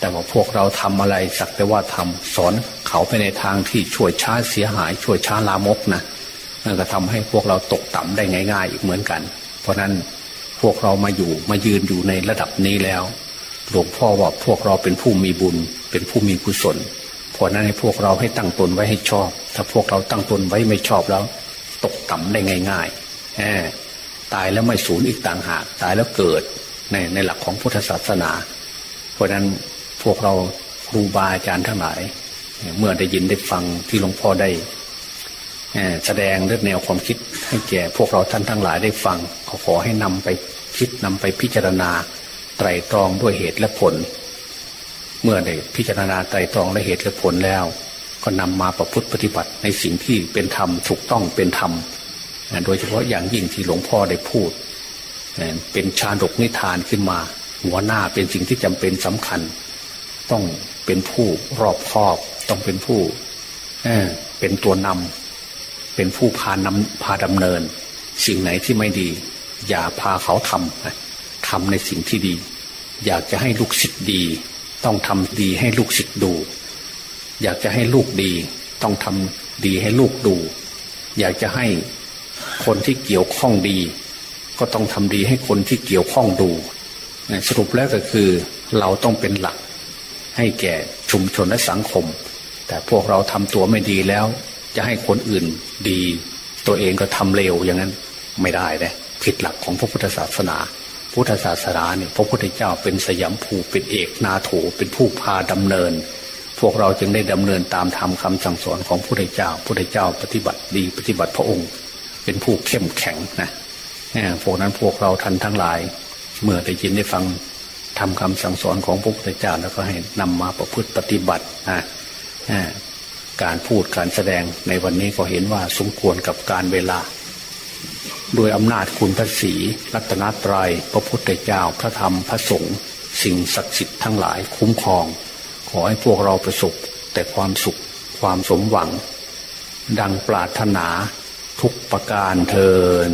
แต่ว่าพวกเราทำอะไรสักแต่ว่าทำสอนเขาไปในทางที่ช่วยช้าเสียหายช่วยช้าลามกนะนั่นก็ทำให้พวกเราตกต่ำได้ง่าย ๆ อีกเหมือนกัน เพราะนั้นพวกเรามาอยู่มายืนอยู่ในระดับนี้แล้ว หลวงพ่อว่าพวกเราเป็นผู้มีบุญ เป็นผู้มีกุศล เพราะนั้นให้พวกเราให้ตั้งตนไว้ให้ชอบ ถ้าพวกเราตั้งตนไว้ไม่ชอบแล้ว ตกต่ำได้ง่ายๆแหมตายแล้วไม่สูญอีกต่างหาก ตายแล้วเกิดในในหลักของพุทธศาสนา เพราะนั้นพวกเราครูบาอาจารย์ทั้งหลาย เมื่อได้ยินได้ฟังที่หลวงพ่อได้แสดงเรื่องแนวความคิดให้แก่พวกเราท่านทั้งหลายได้ฟังขอขอให้นำไปคิดนำไปพิจารณาไตรตรองด้วยเหตุและผล เมื่อได้พิจารณาไตรตรองและเหตุและผลแล้ว ก็นำมาประพฤติปฏิบัติในสิ่งที่เป็นธรรมถูกต้องเป็นธรรมโดยเฉพาะอย่างยิ่งที่หลวงพ่อได้พูด เป็นชาดกนิทานขึ้นมา หัวหน้าเป็นสิ่งที่จำเป็นสำคัญ ต้องเป็นผู้รอบคอบ ต้องเป็นผู้เป็นตัวนำเป็นผู้พานำพาดำเนิน สิ่งไหนที่ไม่ดี อย่าพาเขาทำทำในสิ่งที่ดี อยากจะให้ลูกศิษย์ดี ต้องทำดีให้ลูกศิษย์ดู อยากจะให้ลูกดี ต้องทำดีให้ลูกดู อยากจะให้คนที่เกี่ยวข้องดี ก็ต้องทำดีให้คนที่เกี่ยวข้องดูสรุปแล้วก็คือเราต้องเป็นหลัก ให้แก่ชุมชนและสังคม แต่พวกเราทำตัวไม่ดีแล้ว จะให้คนอื่นดี ตัวเองก็ทำเลวอย่างนั้นไม่ได้เลยผิดหลักของพระพุทธศาสนา พุทธศาสนาเนี่ยพระพุทธเจ้าเป็นสยามภูเป็นเอกนาโถเป็นผู้พาดำเนิน พวกเราจึงได้ดำเนินตามธรรมคาสั่งสอนของพระพุทธเจ้าพระพุทธเจ้าปฏิบัติดีปฏิบัติพระองค์ เป็นผู้เข้มแข็งนะพวกนั้นพวกเราทันทั้งหลาย เมื่อได้ยินได้ฟังทำคำสั่งสอนของพระพุทธเจ้าแล้วก็ให้นำมาประพฤติปฏิบัตินะการพูดการแสดงในวันนี้ก็เห็นว่าสมควรกับการเวลา โดยอำนาจคุณพระศรีรัตนตรยัยพระพุทธเจ้าพระธรรมพระสงฆ์สิ่งศักดิ์สิทธิ์ทั้งหลายคุ้มครอง ขอให้พวกเราประสบแต่ความสุขความสมหวัง ดังปรารถนาทุกประการเทิน